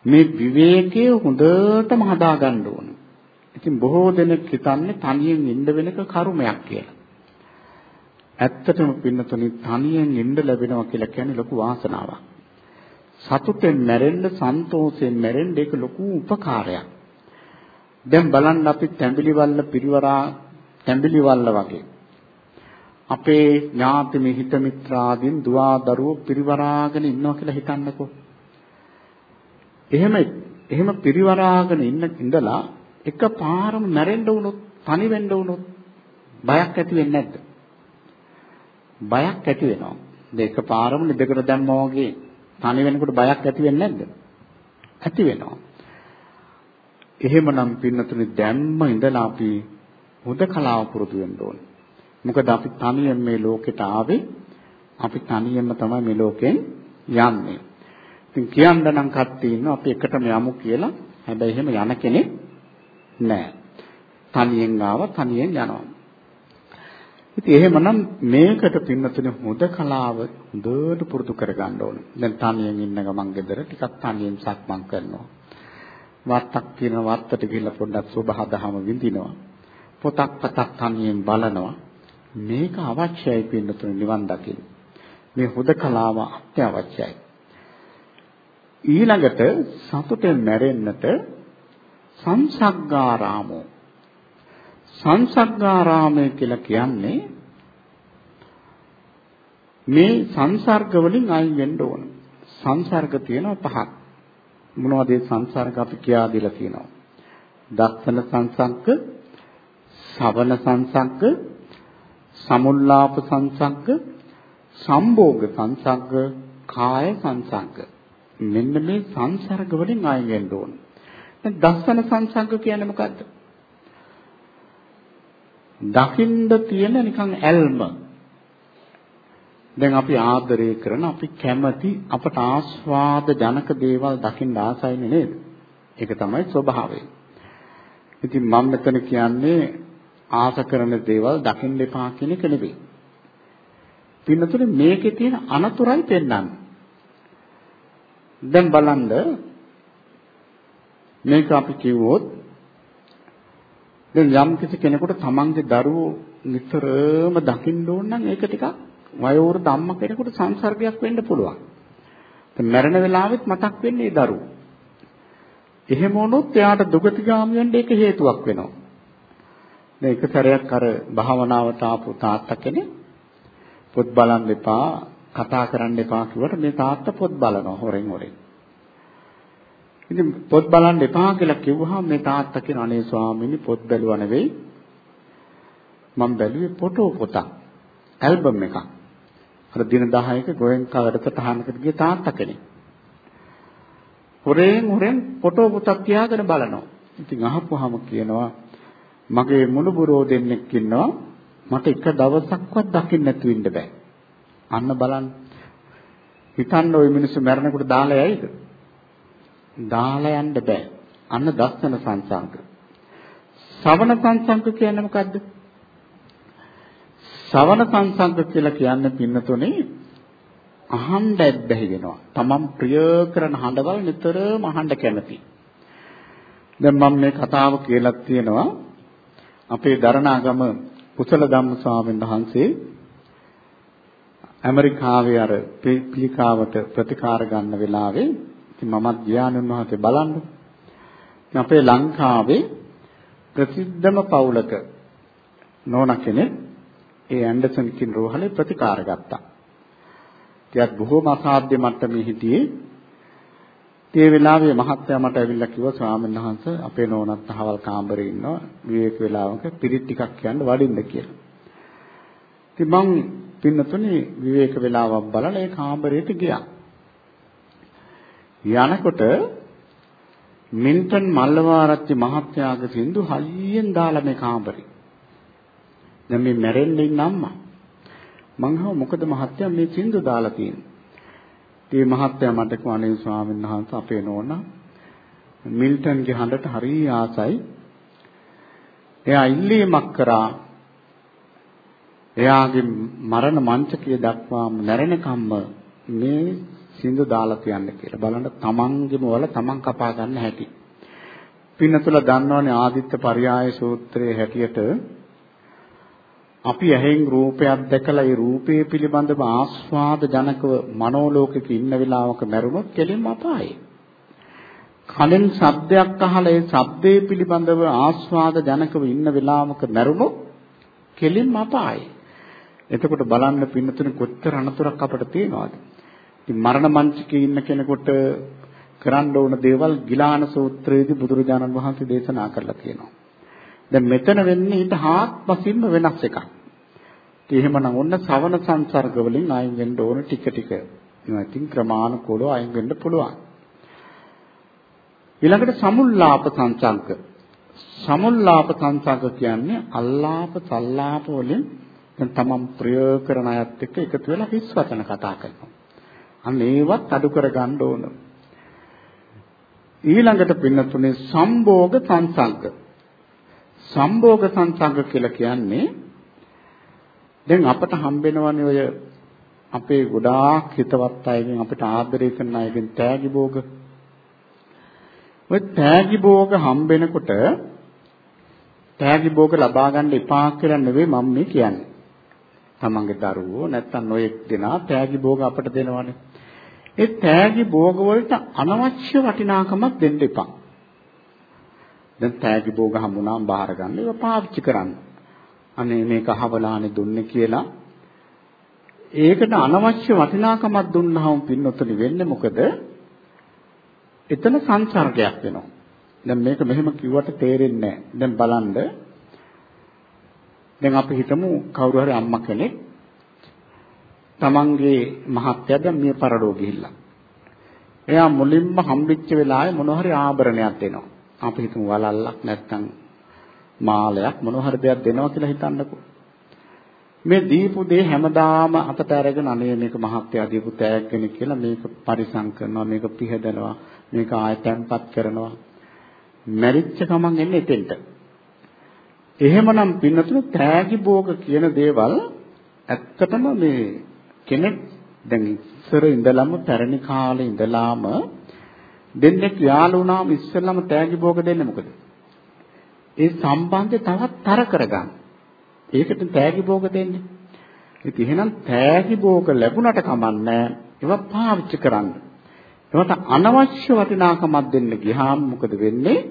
මේ විවේකයේ හොඳටම හදා ගන්න ඕනේ. ඉතින් බොහෝ දෙනෙක් හිතන්නේ තනියෙන් ඉන්න වෙනක කර්මයක් කියලා. ඇත්තටම පින්නතුනි තනියෙන් ඉන්න ලැබෙනවා කියලා කියන්නේ ලොකු වාසනාවක්. සතුටෙන් මැරෙන්න, සන්තෝෂයෙන් මැරෙන්න ඒක ලොකු උපකාරයක්. දැන් බලන්න අපි තැඹිලි වල්ල පිරිවරා තැඹිලි වල්ල වගේ අපේ ඥාති මිහිත මිත්‍රාදීන් දුවා දරුවෝ පිරිවරාගෙන ඉන්නවා කියලා හිතන්නකෝ. එහෙම එහෙම පිරිවරාගෙන ඉන්න ඉඳලා එකපාරම මැරෙන්න වුණොත්, තනි වෙන්න වුණොත් බයක් ඇති වෙන්නේ නැද්ද? බයක් ඇති වෙනවා. දෙකපාරම නිදකට දැම්මා වගේ තනි වෙනකොට බයක් ඇති වෙන්නේ නැද්ද? ඇති වෙනවා. එහෙමනම් පින්නතුනි දැම්ම ඉඳලා අපි හුදකලාව පුරුදු වෙන්න ඕනේ. මොකද අපි තනියෙන් මේ ලෝකෙට ආවේ අපි තනියෙන්ම තමයි මේ ලෝකෙන් යන්නේ. ඉතින් කියන්න නම් කට්ටිය ඉන්නවා අපි එකටම යමු කියලා. හැබැයි එහෙම යන කෙනෙක් නැහැ. තනියෙන් ආව තනියෙන් යනවා. ඉතින් එහෙමනම් මේකට පින්නතුනේ හොඳ කලාව හොඳට පුරුදු කරගන්න ඕනේ. දැන් තනියෙන් ඉන්න ගමන් ගෙදර ටිකක් තනියෙන් සක්මන් කරනවා. වත්තක් කියන වත්තට ගිහිල්ලා පොඩ්ඩක් සබහදහම විඳිනවා. පොතක් පතක් තනියෙන් බලනවා. මේක අවශ්‍යයි පින්නතුනේ නිවන් දකින්න. මේ හොඳ කලාව අත්‍යවශ්‍යයි. ඊළඟට සතුටෙන් මැරෙන්නට සංසග්ගාරාමෝ සංසග්ගාරාමය කියලා කියන්නේ මේ සංසර්ග වලින් අයින් වෙන්න ඕන. සංසර්ග තියෙනවා පහක්. මොනවද ඒ සංසර්ග අපි කියා දීලා තියෙනවා. දස්සන සංසංක, සවන සංසංක, සමුල්ලාප සංසංක, සම්භෝග සංසංක, කාය සංසංක. මෙන්න මේ සංසර්ග වලින් අයින් වෙන්න ඕන. දැන් දස්සන සංසංග කියන්නේ මොකද්ද? දකින්න තියෙන නිකන් ඇල්ම. දැන් අපි ආදරය කරන අපි කැමති අපට ආස්වාද ජනක දේවල් දකින්න ආසයිනේ නේද? ඒක තමයි ස්වභාවය. ඉතින් මම මෙතන කියන්නේ ආස කරන දේවල් දකින්න එපා කියන එක නෙවෙයි. පින්නතුනේ මේකේ තියෙන අනතුරයි පෙන්වන්නේ. දැන් බලන්න මේක අපි කිව්වොත් දැන් යම් කිසි කෙනෙකුට තමන්ගේ දරුවෝ නිතරම දකින්න ඕන නම් ඒක ටිකක් වයෝවෘද්ධ අම්මා කෙනෙකුට සංසර්ගයක් වෙන්න පුළුවන්. දැන් මැරෙන වෙලාවෙත් මතක් වෙන්නේ දරුවෝ. එහෙම වුණොත් එයාට දුගතිගාමී වෙන්න ඒක හේතුවක් වෙනවා. දැන් එක සැරයක් අර භාවනාවට ආපු තාත්තා කෙනෙක් පොත් බලන්න එපා, කතා කරන්න එපා කිව්වට මේ තාත්තා පොත් බලනවා හොරෙන් හොරෙන්. ඉතින් පොත් බලන්න එපා කියලා කිව්වහම මේ තාත්තා කියන අනේ ස්වාමීනි පොත් බැලුවා නෙවෙයි මම බැලුවේ ෆොටෝ පොතක් ඇල්බම් එකක්. අර දින 10ක ගෝයන්කා වැඩසටහනකට ගිය තාත්තා කෙනෙක්. හොරෙන් හොරෙන් ෆොටෝ පොතක් තියාගෙන බලනවා. ඉතින් අහපුවාම කියනවා මගේ මුණුබුරෝ දෙන්නෙක් ඉන්නවා මට එක දවසක්වත් දකින්න නැතු වෙන්න බෑ. අන්න බලන්න. හිතන්න ওই මිනිස්සු මැරෙනකොට දාලා යයිද? දාලා යන්න බෑ. අන්න දස්සන සංසංක. ශ්‍රවණ සංසංක කියන්නේ මොකද්ද? ශ්‍රවණ සංසංක කියලා කියන්නේ පින්නතුනේ අහන්න ඇබ්බැහි වෙනවා. තමන් ප්‍රිය කරන හඬවල් නිතරම අහන්න කැමති. දැන් මම මේ කතාව කියලා තියෙනවා අපේ දරණාගම කුසල ධම්ම ස්වාමීන් වහන්සේ ඇමරිකාවේ අර පිළිකාවට ප්‍රතිකාර ගන්න වෙලාවේ ඉතින් මමත් ගියානුන් වහන්සේ බලන්න. අපේ ලංකාවේ ප්‍රසිද්ධම පවුලක නෝන කෙනෙක් ඒ ඇන්ඩර්සන් කින් රෝහලේ ප්‍රතිකාර ගත්තා. ටිකක් බොහෝම අසාධ්‍ය මට්ටමේ හිටියේ. ඒ වෙලාවේ මහත්තයා මට ඇවිල්ලා කිව්වා ස්වාමීන් වහන්සේ අපේ නෝනත් අහවල් කාමරේ ඉන්නවා විවේක වේලාවක පිරිත් ටිකක් කියන්න වඩින්න කියලා. ඉතින් මං පින්නතුනේ විවේක වේලාවක් බලලා ඒ කාමරේට ගියා. යනකොට මින්ටන් මල්ලවාරච්චි මහත්තයාගේ සින්දු හයියෙන් දාලා මේ කාමරේ. දැන් මේ මැරෙන්න ඉන්න අම්මා. මං අහුව මොකද මහත්තයා මේ සින්දු දාලා තියෙන්නේ? ඒ මහත්තයා මට කිව්වා අනේ ස්වාමීන් වහන්සේ අපේ නෝනා මිල්ටන්ගේ හඬට හරි ආසයි. එයා ඉල්ලීමක් කරා එයාගේ මරණ මංචකය දක්වාම නැරෙනකම්ම මේ සින්දු දාලා තියන්න කියලා. බලන්න තමන්ගේම වල තමන් කපා ගන්න හැටි. පින්නතුල දන්නවනේ ආදිත්‍ය පරයාය සූත්‍රයේ හැටියට අපි ඇහෙන් රූපයක් දැකලා ඒ රූපය පිළිබඳව ආස්වාද ජනකව මනෝලෝකෙක ඉන්න වෙලාවක මැරුණොත් කෙලින්ම අපායේ. කනෙන් ශබ්දයක් අහලා ඒ ශබ්දේ පිළිබඳව ආස්වාද ජනකව ඉන්න වෙලාවක මැරුණොත් කෙලින්ම අපායේ. එතකොට බලන්න පින්නතුනේ කොච්චර අනතුරක් අපිට තියෙනවද? ඉතින් මරණ මංචකේ ඉන්න කෙනෙකුට කරන්න ඕන දේවල් ගිලාන සූත්‍රයේදී බුදුරජාණන් වහන්සේ දේශනා කරලා තියෙනවා. දැන් මෙතන වෙන්නේ ඊට හාත්පසින්ම වෙනස් එකක්. එහෙමනම් ඔන්න සවන සංසර්ග වලින් අයින් වෙන්න ඕන ටික ටික. ඉතින් ක්‍රමානුකූලව අයින් වෙන්න පුළුවන්. ඊළඟට සමුල්ලාප සංසර්ග. සමුල්ලාප සංසර්ග කියන්නේ අල්ලාප සල්ලාප වලින් දැන් තමන් ප්‍රිය කරන අයත් එක්ක එකතු වෙලා හිස් වචන කතා කරනවා. අන්න ඒවත් අඩු කර ගන්න ඕන. ඊළඟට පින්නතුනේ සම්භෝග සංසර්ග. සම්භෝග සංසර්ග කියලා කියන්නේ දැන් අපට හම්බෙනවනේ ඔය අපේ ගොඩාක් හිතවත් අයගෙන් අපිට ආදරය කරන අයගෙන් තෑගි භෝග. ඔය තෑගි භෝග හම්බෙනකොට තෑගි භෝග ලබා ගන්න එපා කියලා නෙවෙයි මම මේ කියන්නේ. තමන්ගේ දරුවෝ නැත්තම් නොයෙක් දෙනා තෑගි භෝග අපට දෙනවනේ. ඒ තෑගි භෝග වලට අනවශ්‍ය වටිනාකමක් දෙන්න එපා. දැන් තෑගි භෝග හම්බුනාම බාර ගන්න ඒවා පාවිච්චි කරන්න. අනේ මේක අහවලානේ දුන්නේ කියලා ඒකට අනවශ්‍ය වටිනාකමක් දුන්නාම පින්නොතනි වෙන්නේ මොකද? එතන සංසර්ගයක් වෙනවා. දැන් මේක මෙහෙම කිව්වට තේරෙන්නේ නැහැ. දැන් බලන්න. දැන් අපි හිතමු කවුරු හරි අම්මා කෙනෙක් තමන්ගේ මහත්තයා දැන් මිය පරලෝ ගිහිල්ලා. එයා මුලින්ම හම්බෙච්ච වෙලාවේ මොන හරි ආභරණයක් දෙනවා. අපි හිතමු වලල්ලක් නැත්තම් මාලයක් මොන හරි දෙයක් දෙනවා කියලා හිතන්නකෝ. මේ දීපු දේ හැමදාම අතට අරගෙන අනේ මේක මහත්ය දීපු තෑග්ගනේ කියලා මේක පරිසම් කරනවා මේක පිහදනවා මේක ආය තැම්පත් කරනවා මැරිච්ච ගමන් එන්නේ එතෙන්ට එහෙමනම් පින්නතුන තෑගි භෝග කියන දේවල් ඇත්තටම මේ කෙනෙක් දැන් ඉස්සර ඉඳලම පැරණි කාලේ ඉඳලාම දෙන්නෙක් යාළු වුණාම ඉස්සෙල්ලම තෑගි භෝග දෙන්නේ මොකද? ඒ සම්බන්ධය තවත් තර කරගන්න. ඒකට තෑගි භෝග දෙන්නේ. ඉතින් එහෙනම් තෑගි භෝග ලැබුණට කමන්නේ ඒවා පාවිච්චි කරන්න. ඒවට අනවශ්‍ය වටිනාකමක් දෙන්න ගියාම මොකද වෙන්නේ?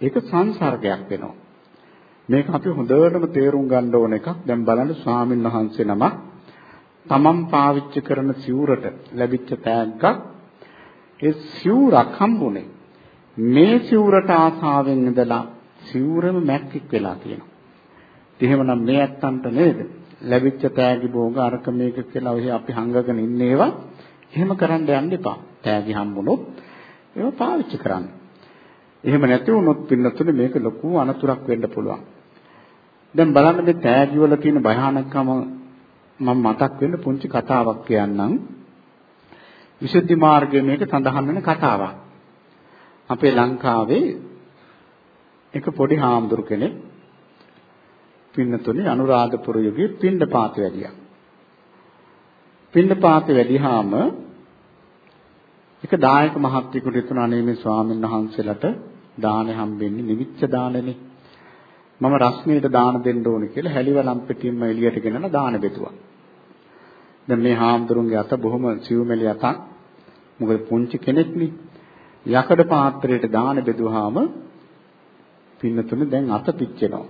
ඒක සංසර්ගයක් වෙනවා. මේක අපි හොඳටම තේරුම් ගන්න ඕන එකක්. දැන් බලන්න ස්වාමීන් වහන්සේ නමක් තමන් පාවිච්චි කරන සිවුරට ලැබිච්ච තෑග්ගක් ඒ සිවුරක් හම්බුනේ. මේ සිවුරට ආසාවෙන් ඉඳලා සිවුරම මැක්කික් වෙලා තියෙනවා. එහෙමනම් මේ ඇත්තන්ට නේද? ලැබිච්ච තෑගි භෝග අරක මේක කියලා ඔහි අපි හංගගෙන ඉන්නේවා එහෙම කරන්න යන්න එපා. තෑගි හම්බුනොත් ඒවා පාවිච්චි කරන්න. එහෙම නැති වුණොත් පින්නතුනේ මේක ලොකු අනතුරක් වෙන්න පුළුවන්. දැන් බලන්න මේ තෑගි වල තියෙන භයානකම මම මතක් වෙන්න පුංචි කතාවක් කියන්නම්. විසුද්ධි මාර්ගයේ මේක සඳහන් වෙන කතාවක්. අපේ ලංකාවේ එක පොඩි හාමුදුරු කෙනෙක් පින්නතුනේ අනුරාධපුර යුගයේ පින්ඩපාත වැඩියා. පින්ඩපාත වැඩිහාම එක දායක මහත්වෙකුට හිතුණා නේ මේ ස්වාමීන් වහන්සේලාට දානේ හම්බෙන්නේ නිවිච්ච දානනේ. මම රස්මීට දාන දෙන්න ඕනේ කියලා හැලිවලම් පිටින්ම එළියට ගෙනලා දාන බෙදුවා. දැන් මේ හාමුදුරුන්ගේ අත බොහොම සිව්මෙලි අතක්. මොකද පුංචි කෙනෙක්නේ. යකඩ පාත්‍රයට දාන බෙදුවාම පින්නතුනේ දැන් අත පිච්චෙනවා.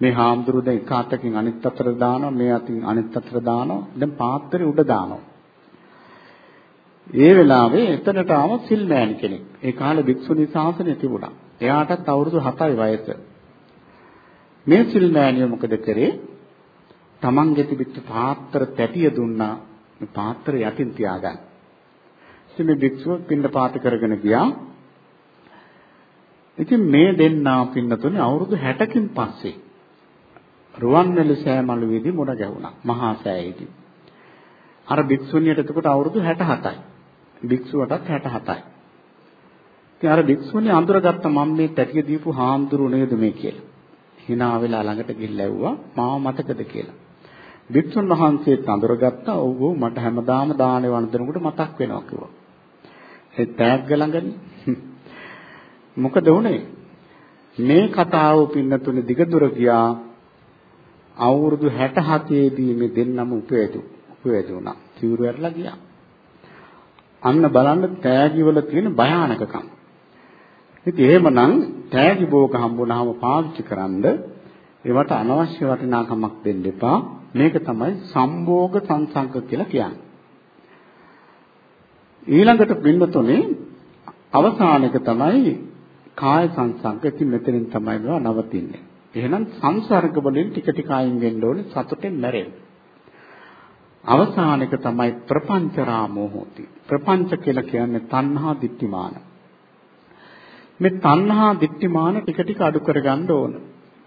මේ හාමුදුරුවෝ දැන් එක අතකින් අනිත් අතට දානවා මේ අතින් අනිත් අතට දානවා දැන් පාත්‍රේ උඩ දානවා ඒ වෙලාවේ එතනට ආව සිල්මෑන් කෙනෙක් ඒ කාලේ භික්ෂුණී ශාසනය තිබුණා එයාටත් අවුරුදු 7යි වයස මේ සිල්මෑනිය මොකද කරේ තමන්ගේ තිබිච්ච පාත්‍ර තැටිය දුන්නා මේ පාත්‍ර යටින් තියාගන්න ඉතින් මේ භික්ෂුව පින්න පාත කරගෙන ගියා ඉතින් මේ දෙන්නා පින්නතුනේ අවුරුදු 60කින් පස්සේ රුවන්වැලි සෑමලුවේදී මුණ ගැහුණා මහා සෑයේදී. අර භික්ෂුණියට එතකොට අවුරුදු 67යි. භික්ෂුවටත් 67යි. ඉතින් අර භික්ෂුණිය අඳුරගත්ත මම මේ තැටිය දීපු හාමුදුරු නේද මේ කියලා. Hina වෙලා ළඟට ගිහිල්ලා ඇව්වා මාව මතකද කියලා. භික්ෂුන් වහන්සේත් අඳුරගත්තා ඔව් මට හැමදාම දානේ වන්දනකොට මතක් වෙනවා කිව්වා. ඒ තෑග්ග ළඟනේ. (laughs) මොකද උනේ? මේ කතාව පින්නතුනේ දිගදුර ගියා අවුරුදු 67 දී මේ දෙන්නම උපයතු උපයතු වුණා. සිවුරු ඇරලා ගියා. අන්න බලන්න තෑගි වල තියෙන භයානකකම්. ඉතින් එහෙමනම් තෑගි භෝග හම්බුනහම පාවිච්චි කරන්ද ඒවට අනවශ්‍ය වටිනාකමක් දෙන්න එපා. මේක තමයි සම්භෝග සංසංක කියලා කියන්නේ. ඊළඟට පින්නතුනේ අවසාන එක තමයි කාය සංසංක. ඉතින් මෙතනින් තමයි මේවා නවතින්නේ. එහෙනම් සංසර්ග වලින් ටික ටික අයින් වෙන්න ඕනේ සතුටෙන් මැරෙන්න. අවසාන එක තමයි ප්‍රපංච රාමෝ හෝති. ප්‍රපංච කියලා කියන්නේ තණ්හා දිට්ඨිමාන. මේ තණ්හා දිට්ඨිමාන ටික ටික අඩු කරගන්න ඕන.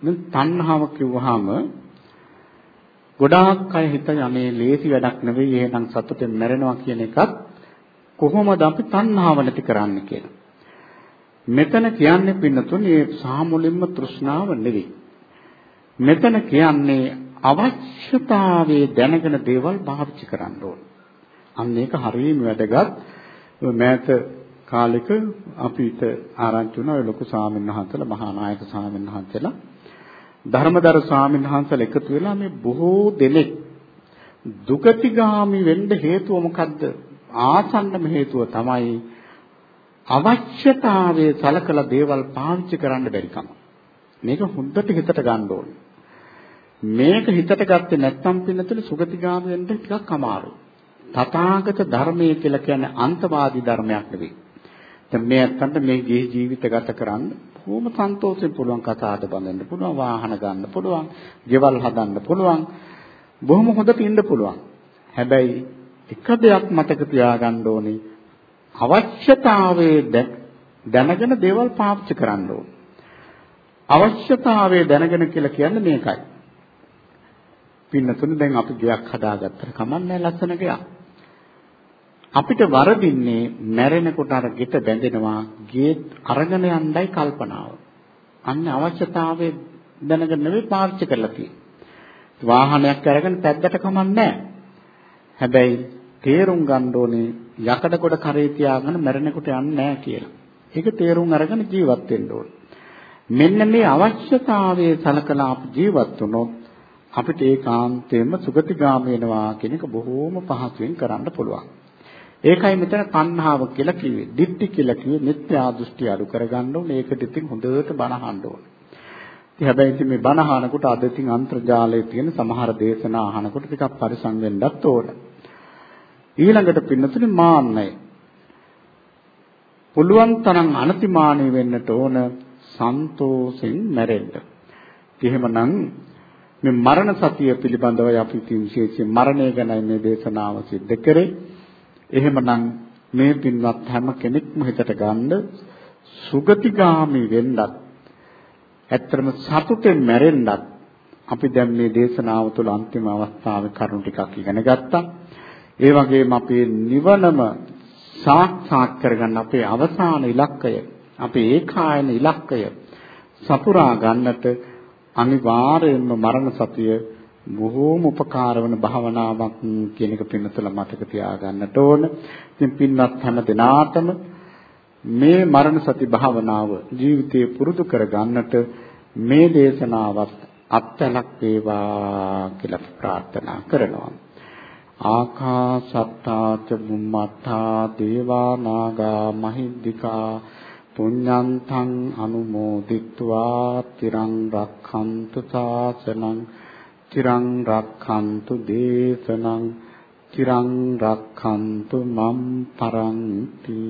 මේ තණ්හාව කිව්වහම ගොඩාක් අය හිත යන්නේ ලේසි වැඩක් නෙවෙයි එහෙනම් සතුටෙන් මැරෙනවා කියන එකත් කොහොමද අපි තණ්හාව නැති කරන්නේ කියලා. මෙතන කියන්නේ පින්නතුනේ සාමුලින්ම තෘෂ්ණාව නෙවෙයි. මෙතන කියන්නේ අවශ්‍යතාවයේ දැනගෙන දේවල් පාවිච්චි කරන්න ඕන. අන්න ඒක හරියම වැදගත්. මෑත කාලෙක අපිට ආරංචි වුණා ඔය ලොකු ස්වාමීන් වහන්සේලා මහා නායක ස්වාමීන් වහන්සේලා ධර්මදර ස්වාමීන් වහන්සේලා එකතු වෙලා මේ බොහෝ දෙනෙක් දුගතිගාමි වෙන්න හේතුව මොකද්ද? ආසන්නම හේතුව තමයි අවශ්‍යතාවයේ සලකලා දේවල් පාවිච්චි කරන්න බැරිකම. මේක හොඳට හිතට ගන්න ඕනේ. මේක හිතට ගත්තේ නැත්නම් පින්නතුනේ සුගතිගාමී වෙන්න ටිකක් අමාරුයි. තථාගත ධර්මයේ කියලා කියන්නේ අන්තවාදී ධර්මයක් නෙවෙයි. දැන් මේ අත්තන්ට මේ ගිහි ජීවිත ගත කරන්න බොහොම සන්තෝෂයෙන් පුළුවන් කතාවට බඳින්න පුළුවන් වාහන ගන්න පුළුවන්, ගෙවල් හදන්න පුළුවන්, බොහොම හොඳට ඉන්න පුළුවන්. හැබැයි එක දෙයක් මතක තියාගන්න ඕනේ අවශ්‍යතාවයේ දැනගෙන දේවල් පාවිච්චි කරන්න ඕන. අවශ්‍යතාවයේ දැනගෙන කියලා කියන්නේ මේකයි. පින්නතුනේ දැන් අපි ගයක් හදාගත්තට කමන්නේ ලස්සන ගයක්. අපිට වරදින්නේ මැරෙනකොට අර ගෙට බැඳෙනවා ගේ අරගෙන යන්නයි කල්පනාව. අන්න අවශ්‍යතාවයේ දැනගෙන නෙවෙයි පාවිච්චි කරලා තියෙන්නේ. වාහනයක් අරගෙන පැද්දට කමන්නේ හැබැයි තේරුම් ගන්න ඕනේ යකඩ කොට කරේ තියාගෙන මැරෙනකොට යන්නේ නැහැ කියලා. ඒක තේරුම් අරගෙන ජීවත් වෙන්න ඕනේ. මෙන්න මේ අවශ්‍යතාවයේ සලකලා අපි ජීවත් වුණොත් අපිට ඒකාන්තයෙන්ම සුගතිගාමී වෙනවා කියන එක බොහෝම පහසුවෙන් කරන්න පුළුවන්. ඒකයි මෙතන තණ්හාව කියලා කිව්වේ. දිට්ඨි කියලා කිව්වේ මිත්‍යා දෘෂ්ටි අඩු කරගන්න ඕනේ. ඒකට ඉතින් හොඳට බණ අහන්න ඕනේ. ඉතින් හැබැයි ඉතින් මේ බණ අහනකොට අද ඉතින් අන්තර්ජාලයේ තියෙන සමහර දේශනා අහනකොට ටිකක් පරිසම් වෙන්නත් ඕන. ඊළඟට පින්නතුනේ මාන්නය. පුළුවන් තරම් අනතිමානී වෙන්නට ඕන සන්තෝෂෙන් මැරෙන්න. එහෙමනම් මේ මරණ සතිය පිළිබඳව අපි ඉතින් විශේෂයෙන් මරණය ගැනයි මේ දේශනාව සිද්ධ කරේ. එහෙමනම් මේ පින්වත් හැම කෙනෙක්ම හිතට ගන්න සුගතිගාමි වෙන්නත් ඇත්තටම සතුටෙන් මැරෙන්නත් අපි දැන් මේ දේශනාව තුළ අන්තිම අවස්ථාවේ කරුණු ටිකක් ඉගෙන ගත්තා. ඒ වගේම අපේ නිවනම සාක්ෂාත් කරගන්න අපේ අවසාන ඉලක්කය, අපේ ඒකායන ඉලක්කය සපුරා ගන්නට අනිවාර්යයෙන්ම මරණ සතිය බොහෝම උපකාර වන භාවනාවක් කියන එක පින්නතල මතක තියාගන්නට ඕන. ඉතින් පින්වත් හැම දිනාටම මේ මරණ සති භාවනාව ජීවිතේ පුරුදු කර ගන්නට මේ දේශනාවත් අත්ලක් වේවා කියලා ප්‍රාර්ථනා කරනවා. ආකාසත්තාච බුම්මත්තා දේවා නාග මහිද්దికා පුඤ්ඤන්තං අනුමෝදිත්වා තිරං රක්ඛන්තු සාසනං තිරං රක්ඛන්තු දේශනං තිරං රක්ඛන්තු මම් පරන්ති